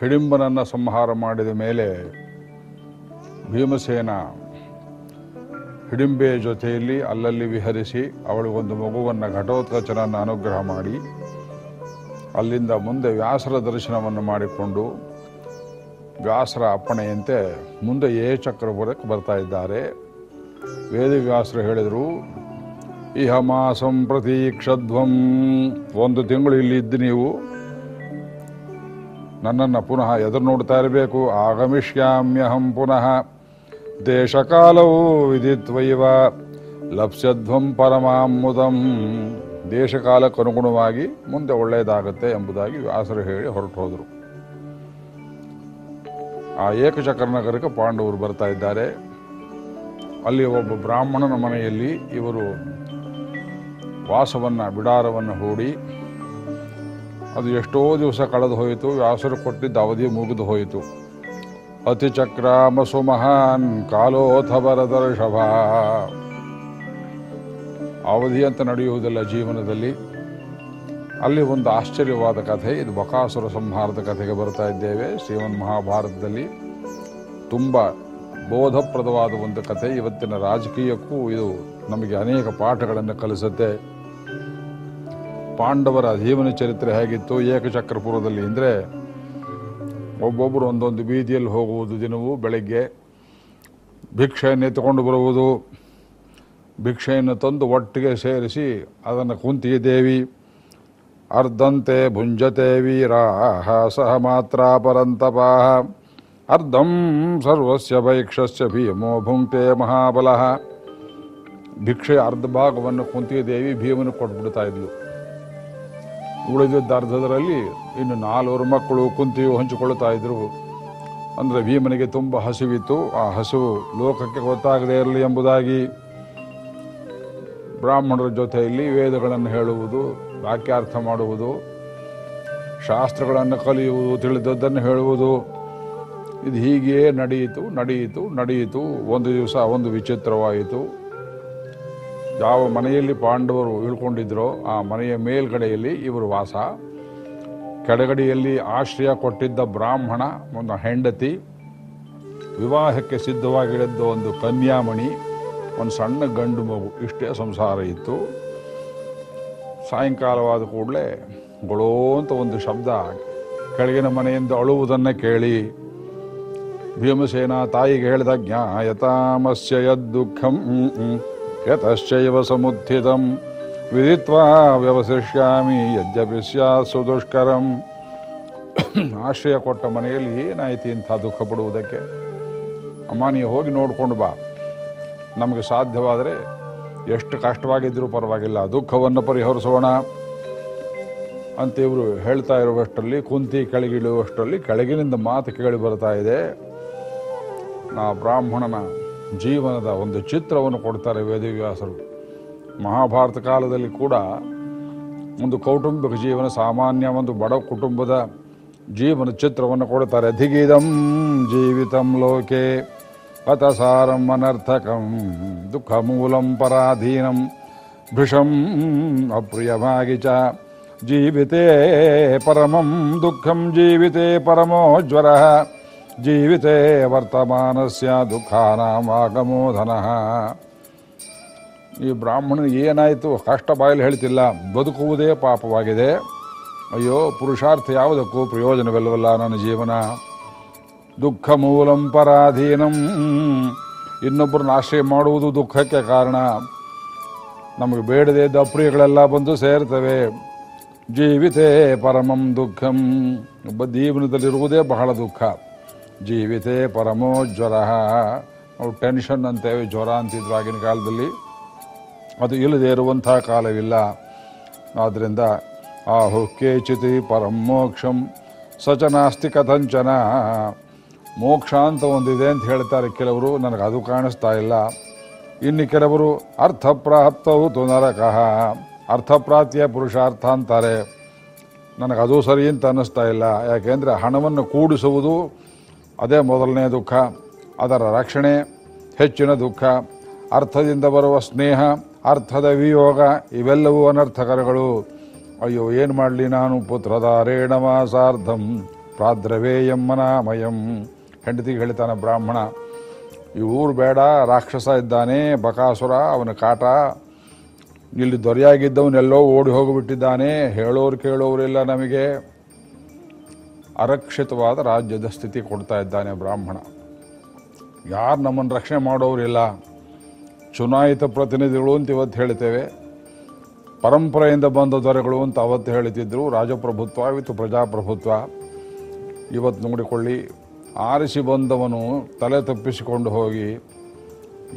ಹಿಡಿಂಬನನ್ನ ಸಂಹಾರ ಮಾಡಿದ ಮೇಲೆ ಭೀಮಸೇನ ಹಿಡಿಂಬೆಯ ಜೊತೆಯಲ್ಲಿ ಅಲ್ಲಲ್ಲಿ ವಿಹರಿಸಿ ಅವಳಿಗೊಂದು ಮಗುವನ್ನು ಘಟೋತ್ಕಚನನ್ನು ಅನುಗ್ರಹ ಮಾಡಿ ಅಲ್ಲಿಂದ ಮುಂದೆ ವ್ಯಾಸರ ದರ್ಶನವನ್ನು ಮಾಡಿಕೊಂಡು ವ್ಯಾಸರ ಅಪ್ಪಣೆಯಂತೆ ಮುಂದೆ ಏ ಚಕ್ರಪುರಕ್ಕೆ ಬರ್ತಾ ಇದ್ದಾರೆ. ವೇದವ್ಯಾಸರು ಹೇಳಿದರು, ಇಹ ಮಾಸಂ ಪ್ರತೀಕ್ಷಧ್ವಂ ಒಂದು ತಿಂಗಳು ಇಲ್ಲಿ ಇದ್ದು ನೀವು ನನ್ನನ್ನು ಪುನಃ ಎದುರು ನೋಡ್ತಾ ಇರಬೇಕು. ಆಗಮಿಷ್ಯಾಮ್ಯಹಂ ಪುನಃ. ದೇಶಕಾಲವು ವಿದಿತ್ವೈವ ಲಪ್ಸ್ಯಧ್ವಂ ಪರಮಾಮುದಂ. ದೇಶಕಾಲಕ್ಕನುಗುಣವಾಗಿ ಮುಂದೆ ಒಳ್ಳೆಯದಾಗುತ್ತೆ ಎಂಬುದಾಗಿ ವ್ಯಾಸರು ಹೇಳಿ ಹೊರಟು ಹೋದರು ಆ ಏಕಚಕ್ರ ನಗರಕ್ಕೆ ಪಾಂಡವರು ಬರ್ತಾ ಇದ್ದಾರೆ. ಅಲ್ಲಿ ಒಬ್ಬ ಬ್ರಾಹ್ಮಣನ ಮನೆಯಲ್ಲಿ ಇವರು ವಾಸವನ್ನು, ಬಿಡಾರವನ್ನು ಹೂಡಿ ಅದು ಎಷ್ಟೋ ದಿವಸ ಕಳೆದು ಹೋಯಿತು, ವ್ಯಾಸರು ಕೊಟ್ಟಿದ್ದ ಅವಧಿ ಮುಗಿದು ಹೋಯಿತು. ಅತಿಚಕ್ರಾಮಸು ಸುಮಹಾನ್ ಕಾಲೋಥ ಬರದರ್ಷಭ ಅವಧಿ ಅಂತ ನಡೆಯುವುದಿಲ್ಲ ಜೀವನದಲ್ಲಿ. ಅಲ್ಲಿ ಒಂದು ಆಶ್ಚರ್ಯವಾದ ಕಥೆ, ಇದು ಬಕಾಸುರ ಸಂಹಾರದ ಕಥೆಗೆ ಬರ್ತಾ ಇದ್ದೇವೆ. ಶ್ರೀಮನ್ ಮಹಾಭಾರತದಲ್ಲಿ ತುಂಬ ಬೋಧಪ್ರದವಾದ ಒಂದು ಕಥೆ. ಇವತ್ತಿನ ರಾಜಕೀಯಕ್ಕೂ ಇದು ನಮಗೆ ಅನೇಕ ಪಾಠಗಳನ್ನು ಕಲಿಸುತ್ತೆ. ಪಾಂಡವರ ಜೀವನ ಚರಿತ್ರೆ ಹೇಗಿತ್ತು, ಏಕಚಕ್ರಪುರದಲ್ಲಿ ಅಂದರೆ ಒಬ್ಬೊಬ್ಬರು ಒಂದೊಂದು ಬೀದಿಯಲ್ಲಿ ಹೋಗುವುದು ದಿನವೂ ಬೆಳಗ್ಗೆ. ಭಿಕ್ಷೆಯನ್ನು ಎತ್ತುಕೊಂಡು ಬರುವುದು, ಭಿಕ್ಷೆಯನ್ನು ತಂದು ಒಟ್ಟಿಗೆ ಸೇರಿಸಿ ಅದನ್ನು ಕುಂತಿ ದೇವಿ. ಅರ್ಧಂತೆ ಭುಂಜತೆ ವೀರಾಹ ಸಹ ಮಾತ್ರ ಪರಂತಪಾಹ. ಅರ್ಧಂ ಸರ್ವಸ್ಯ ಭೈಕ್ಷಸ್ಯ ಭೀಮೋ ಭುಂಕ್ತೆ ಮಹಾಬಲಃ. ಭಿಕ್ಷೆಯ ಅರ್ಧ ಭಾಗವನ್ನು ಕುಂತಿ ದೇವಿ ಭೀಮನು ಕೊಟ್ಬಿಡ್ತಾ ಇದ್ಲು. ಉಳಿದಿದ್ದ ಅರ್ಧದರಲ್ಲಿ ಇನ್ನು ನಾಲ್ವರು ಮಕ್ಕಳು ಕುಂತಿಯು ಹಂಚಿಕೊಳ್ಳುತ್ತಾ ಇದ್ರು. ಅಂದರೆ ಭೀಮನಿಗೆ ತುಂಬ ಹಸಿವಿತ್ತು. ಆ ಹಸಿವು ಲೋಕಕ್ಕೆ ಗೊತ್ತಾಗದೇ ಇರಲಿ ಎಂಬುದಾಗಿ ಬ್ರಾಹ್ಮಣರ ಜೊತೆಯಲ್ಲಿ ವೇದಗಳನ್ನು ಹೇಳುವುದು, ವಾಕ್ಯಾರ್ಥ ಮಾಡುವುದು, ಶಾಸ್ತ್ರಗಳನ್ನು ಕಲಿಯುವುದು ತಿಳಿದದ್ದನ್ನು ಹೇಳುವುದು. ಇದು ಹೀಗೆಯೇ ನಡೆಯಿತು ನಡೆಯಿತು ನಡೆಯಿತು. ಒಂದು ದಿವಸ ಒಂದು ವಿಚಿತ್ರವಾಯಿತು. ಯಾವ ಮನೆಯಲ್ಲಿ ಪಾಂಡವರು ಇಳ್ಕೊಂಡಿದ್ರೋ ಆ ಮನೆಯ ಮೇಲ್ಗಡೆಯಲ್ಲಿ ಇವರು ವಾಸ. ಕೆಳಗಡೆಯಲ್ಲಿ ಆಶ್ರಯ ಕೊಟ್ಟಿದ್ದ ಬ್ರಾಹ್ಮಣ, ಒಂದು ಹೆಂಡತಿ, ವಿವಾಹಕ್ಕೆ ಸಿದ್ಧವಾಗಿಡಿದ್ದ ಒಂದು ಕನ್ಯಾಮಣಿ, ಒಂದು ಸಣ್ಣ ಗಂಡು ಮಗು. ಇಷ್ಟೇ ಸಂಸಾರ ಇತ್ತು. ಸಾಯಂಕಾಲವಾದ ಕೂಡಲೇ ಗೊಳೋ ಅಂತ ಒಂದು ಶಬ್ದ ಕೆಳಗಿನ ಮನೆಯಿಂದ ಅಳುವುದನ್ನು ಕೇಳಿ, ಭೀಮಸೇನ ತಾಯಿಗೆ ಹೇಳಿದ ಜ್ಞಾಯತಾಮಸ್ಯ ಯದ್ದುಃಖಂ ಯತಶ್ಚೈವ ಸಮುತ್ಥಿತಂ ವಿದಿತ್ವಾ ವ್ಯವಸಿಷ್ಯಾಮಿ ಯದ್ಯಪಿ ಸ್ಯಾತ್ ಸುದುಷ್ಕರಂ ಆಶ್ರಯ ಕೊಟ್ಟ ಮನೆಯಲ್ಲಿ ಏನಾಯ್ತು ಇಂಥ ದುಃಖ ಪಡುವುದಕ್ಕೆ? ಅಮ್ಮ ನೀವು ಹೋಗಿ ನೋಡ್ಕೊಂಡು ಬಾ. ನಮಗೆ ಸಾಧ್ಯವಾದರೆ ಎಷ್ಟು ಕಷ್ಟವಾಗಿದ್ದರೂ ಪರವಾಗಿಲ್ಲ, ದುಃಖವನ್ನು ಪರಿಹರಿಸೋಣ. ಅಂತ ಇವರು ಹೇಳ್ತಾ ಇರುವಷ್ಟರಲ್ಲಿ, ಕುಂತಿ ಕೆಳಗಿಳುವಷ್ಟರಲ್ಲಿ ಕೆಳಗಿನಿಂದ ಮಾತು ಕೇಳಿ ಬರ್ತಾ ಇದೆ. ನಾ ಬ್ರಾಹ್ಮಣನ ಜೀವನದ ಒಂದು ಚಿತ್ರವನ್ನು ಕೊಡ್ತಾರೆ ವೇದವ್ಯಾಸರು. ಮಹಾಭಾರತ ಕಾಲದಲ್ಲಿ ಕೂಡ ಒಂದು ಕೌಟುಂಬಿಕ ಜೀವನ, ಸಾಮಾನ್ಯ ಒಂದು ಬಡ ಕುಟುಂಬದ ಜೀವನ ಚಿತ್ರವನ್ನು ಕೊಡ್ತಾರೆ. ಧಿಗಿದಂ ಜೀವಿತಂ ಲೋಕೆ ಅತಸಾರಂ ಅನರ್ಥಕಂ ದುಃಖ ಮೂಲಂ ಪರಾಧೀನಂ ಭೃಷಂ ಅಪ್ರಿಯವಾಗಿ ಚ ಜೀವಿತೇ ಪರಮಂ ದುಃಖಂ ಜೀವಿತೇ ಪರಮೋ ಜೀವಿತೇ ವರ್ತಮಾನಸ್ಯ ದುಃಖಾನಾಮಾಗಮೋಧನಃ ಈ ಬ್ರಾಹ್ಮಣನಿಗೆ ಏನಾಯಿತು? ಕಷ್ಟ ಬಾಯಲ್ಲಿ ಹೇಳ್ತಿಲ್ಲ. ಬದುಕುವುದೇ ಪಾಪವಾಗಿದೆ. ಅಯ್ಯೋ, ಪುರುಷಾರ್ಥ ಯಾವುದಕ್ಕೂ ಪ್ರಯೋಜನವಿಲ್ಲವಲ್ಲ ನನ್ನ ಜೀವನ. ದುಃಖ ಮೂಲಂ ಪರಾಧೀನಂ. ಇನ್ನೊಬ್ಬರನ್ನ ಆಶ್ರಯ ಮಾಡುವುದು ದುಃಖಕ್ಕೆ ಕಾರಣ. ನಮಗೆ ಬೇಡದೇ ದಪ್ರಿಯಗಳೆಲ್ಲ ಬಂದು ಸೇರ್ತವೆ. ಜೀವಿತೇ ಪರಮಂ ದುಃಖಂ. ಒಬ್ಬ ಜೀವನದಲ್ಲಿರುವುದೇ ಬಹಳ ದುಃಖ. ಜೀವಿತೇ ಪರಮೋ ಜ್ವರ. ನಾವು ಟೆನ್ಷನ್ ಅಂತೇವೆ ಜ್ವರ ಅಂತಿದ್ರು ಆಗಿನ ಕಾಲದಲ್ಲಿ. ಅದು ಇಲ್ಲದೆ ಇರುವಂಥ ಕಾಲವಿಲ್ಲ. ಆದ್ದರಿಂದ ಆಹು ಕೇಚಿತಿ ಪರಂ ಮೋಕ್ಷಂ ಸಚ ನಾಸ್ತಿ ಕಥಂಚನ ಮೋಕ್ಷ ಅಂತ ಒಂದಿದೆ ಅಂತ ಹೇಳ್ತಾರೆ ಕೆಲವರು, ನನಗೆ ಅದು ಕಾಣಿಸ್ತಾ ಇಲ್ಲ. ಇನ್ನು ಕೆಲವರು ಅರ್ಥಪ್ರಾಪ್ತವು ತು ನರಕಃ. ಅರ್ಥಪ್ರಾಪ್ತಿಯ ಪುರುಷಾರ್ಥ ಅಂತಾರೆ. ಅದು ಸರಿ ಅಂತ ಅನ್ನಿಸ್ತಾ ಇಲ್ಲ. ಯಾಕೆಂದರೆ ಹಣವನ್ನು ಕೂಡಿಸುವುದು ಅದೇ ಮೊದಲನೇ ದುಃಖ, ಅದರ ರಕ್ಷಣೆ, ಹೆಚ್ಚಿನ ದುಃಖ, ಅರ್ಥದಿಂದ ಬರುವ ಸ್ನೇಹ, ಅರ್ಥದ ವಿಯೋಗ, ಇವೆಲ್ಲವೂ ಅನರ್ಥಕರಗಳು. ಅಯ್ಯೋ, ಏನು ಮಾಡಲಿ ನಾನು ಪುತ್ರಧಾರೇಣ ಮಾಸಾರ್ಧಂ ಪ್ರಾದ್ರವೇಯಮ್ಮನಾಮಯಂ ಹೆಂಡತಿಗೆ ಹೇಳ್ತಾನೆ ಬ್ರಾಹ್ಮಣ, ಈ ಊರು ಬೇಡ, ರಾಕ್ಷಸ ಇದ್ದಾನೆ, ಬಕಾಸುರ, ಅವನ ಕಾಟ. ಇಲ್ಲಿ ದೊರೆಯಾಗಿದ್ದವನೆಲ್ಲೋ ಓಡಿ ಹೋಗಿಬಿಟ್ಟಿದ್ದಾನೆ, ಹೇಳೋರು ಕೇಳೋರಿಲ್ಲ ನಮಗೆ. ಅರಕ್ಷಿತವಾದ ರಾಜ್ಯದ ಸ್ಥಿತಿ ಕೊಡ್ತಾ ಇದ್ದಾನೆ ಬ್ರಾಹ್ಮಣ. ಯಾರು ನಮ್ಮನ್ನು ರಕ್ಷಣೆ ಮಾಡೋರಿಲ್ಲ ಚುನಾಯಿತ ಪ್ರತಿನಿಧಿಗಳು ಅಂತ ಇವತ್ತು ಹೇಳ್ತೇವೆ. ಪರಂಪರೆಯಿಂದ ಬಂದ ದೊರೆಗಳು ಅಂತ ಅವತ್ತು ಹೇಳ್ತಿದ್ರು. ರಾಜಪ್ರಭುತ್ವ ಇವತ್ತು ಪ್ರಜಾಪ್ರಭುತ್ವ. ಇವತ್ತು ನೋಡಿಕೊಳ್ಳಿ, ಆರಿಸಿ ಬಂದವನು ತಲೆ ತಪ್ಪಿಸಿಕೊಂಡು ಹೋಗಿ,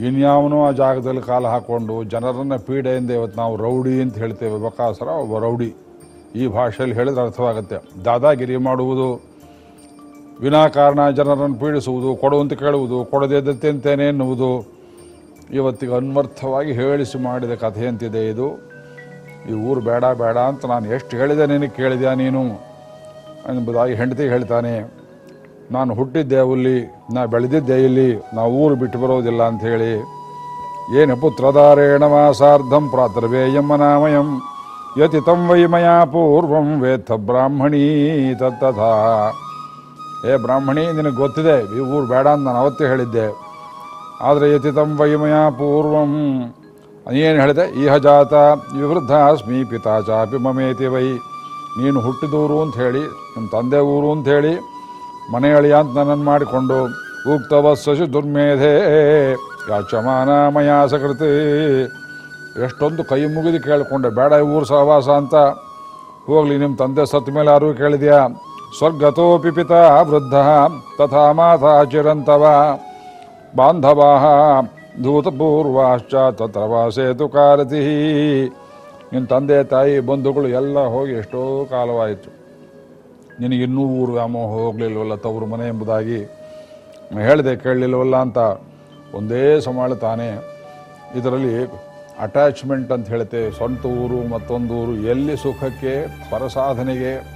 ಇನ್ಯಾವನೋ ಆ ಜಾಗದಲ್ಲಿ ಕಾಲು ಹಾಕ್ಕೊಂಡು ಜನರನ್ನು ಪೀಡೆಯಿಂದ ಇವತ್ತು ನಾವು ರೌಡಿ ಅಂತ ಹೇಳ್ತೇವೆ. ಬಕಾಸರ ಒಬ್ಬ ರೌಡಿ. ಈ ಭಾಷೆಯಲ್ಲಿ ಹೇಳಿದ್ರೆ ಅರ್ಥವಾಗುತ್ತೆ. ದಾದಾಗಿರಿ ಮಾಡುವುದು ವಿನಾಕಾರಣ ಜನರನ್ನು ಪೀಡಿಸುವುದು ಕೊಡುವಂತ ಕೇಳುವುದು, ಕೊಡದೇ ಎನ್ನುವುದು, ಇವತ್ತಿಗೆ ಅನ್ವರ್ಥವಾಗಿ ಹೇಳಿಸಿ ಮಾಡಿದ ಕಥೆಯಂತಿದೆ ಇದು. ಈ ಊರು ಬೇಡ ಬೇಡ ಅಂತ ನಾನು ಎಷ್ಟು ಹೇಳಿದೆ ನಿನಗೆ ಕೇಳಿದ್ಯಾ ನೀನು? ಎಂಬುದಾಗಿ ಹೆಂಡತಿ ಹೇಳ್ತಾನೆ, ನಾನು ಹುಟ್ಟಿದ್ದೆ ಅಲ್ಲಿ, ನಾ ಬೆಳೆದಿದ್ದೆ ಇಲ್ಲಿ, ನಾ ಊರು ಬಿಟ್ಟು ಬರೋದಿಲ್ಲ ಅಂತ ಹೇಳಿ, ಏನು ಪುತ್ರಧಾರೇಣ ಮಾಸಾರ್ಧಂ ಪ್ರಾತರ್ವೇಯಂ ಮನಾಮಯಂ ಯತಿತಂ ವೈ ಮಯಾ ಪೂರ್ವಂ ವೇಥ ಬ್ರಾಹ್ಮಣೀ ತತ್ತಥಾ. ಏ ಬ್ರಾಹ್ಮಣಿ, ನಿನಗೆ ಗೊತ್ತಿದೆ, ಈ ಊರು ಬೇಡ ಅಂತ ನಾನು ಅವತ್ತೇ ಹೇಳಿದ್ದೆ. ಆದರೆ ವೈ ಮಯಾ ಪೂರ್ವಂ ಏನು ಹೇಳಿದೆ? ಇಹ ಜಾತ, ವಿವೃದ್ಧ ಅಸ್ಮಿ ಪಿತಾ ಚಾಪಿ ಮಮೇತಿ ವೈ. ನೀನು ಹುಟ್ಟಿದೂರು ಅಂತ ಹೇಳಿ ನಿಮ್ಮ ತಂದೆ ಊರು ಅಂತ ಹೇಳಿ, ಮನೆ ಅಳಿಯ ಅಂತ ನನ್ನನ್ನು ಮಾಡಿಕೊಂಡು ಉಕ್ತವಸ್ಸು ದುರ್ಮೇಧೆ, ಯಾಚಮಾನ ಮಯಾ ಸಕೃತಿ ಎಷ್ಟೊಂದು ಕೈ ಮುಗಿದು ಕೇಳಿಕೊಂಡೆ. ಬೇಡ ಊರು ಸಹವಾಸ ಅಂತ. ಹೋಗ್ಲಿ ನಿಮ್ಮ ತಂದೆ ಸತ್ತ ಮೇಲೆ ಯಾರು ಕೇಳಿದ್ಯಾ? ಸ್ವರ್ಗತೋಪಿ ಪಿತಾ ವೃದ್ಧ, ತಥಾ ಮಾತಾ ಚಿರಂತವ. ಬಾಂಧವಾ ಧೂತಪೂರ್ವಾಶ್ಚ ತತ್ರ ವಾಸೇತು ಕಾರತಿ ನಿನ್ನ ತಂದೆ, ತಾಯಿ, ಬಂಧುಗಳು ಎಲ್ಲ ಹೋಗಿ ಎಷ್ಟೋ ಕಾಲವಾಯಿತು. ನಿನಗಿನ್ನೂ ಊರು ವ್ಯಾಮೋಹ ಹೋಗಲಿಲ್ವಲ್ಲ ತವರು ಮನೆ ಎಂಬುದಾಗಿ. ಹೇಳಿದೆ ಕೇಳಲಿಲ್ವಲ್ಲ ಅಂತ. ಒಂದೇ ಸಮಾಳ ತಾನೇ. ಇದರಲ್ಲಿ ಅಟ್ಯಾಚ್ಮೆಂಟ್ ಅಂತ ಹೇಳ್ತೇವೆ ಸ್ವಂತ ಊರು, ಮತ್ತೊಂದು ಊರು, ಎಲ್ಲಿ ಸುಖಕ್ಕೆ, ಪರಸಾಧನೆಗೆ,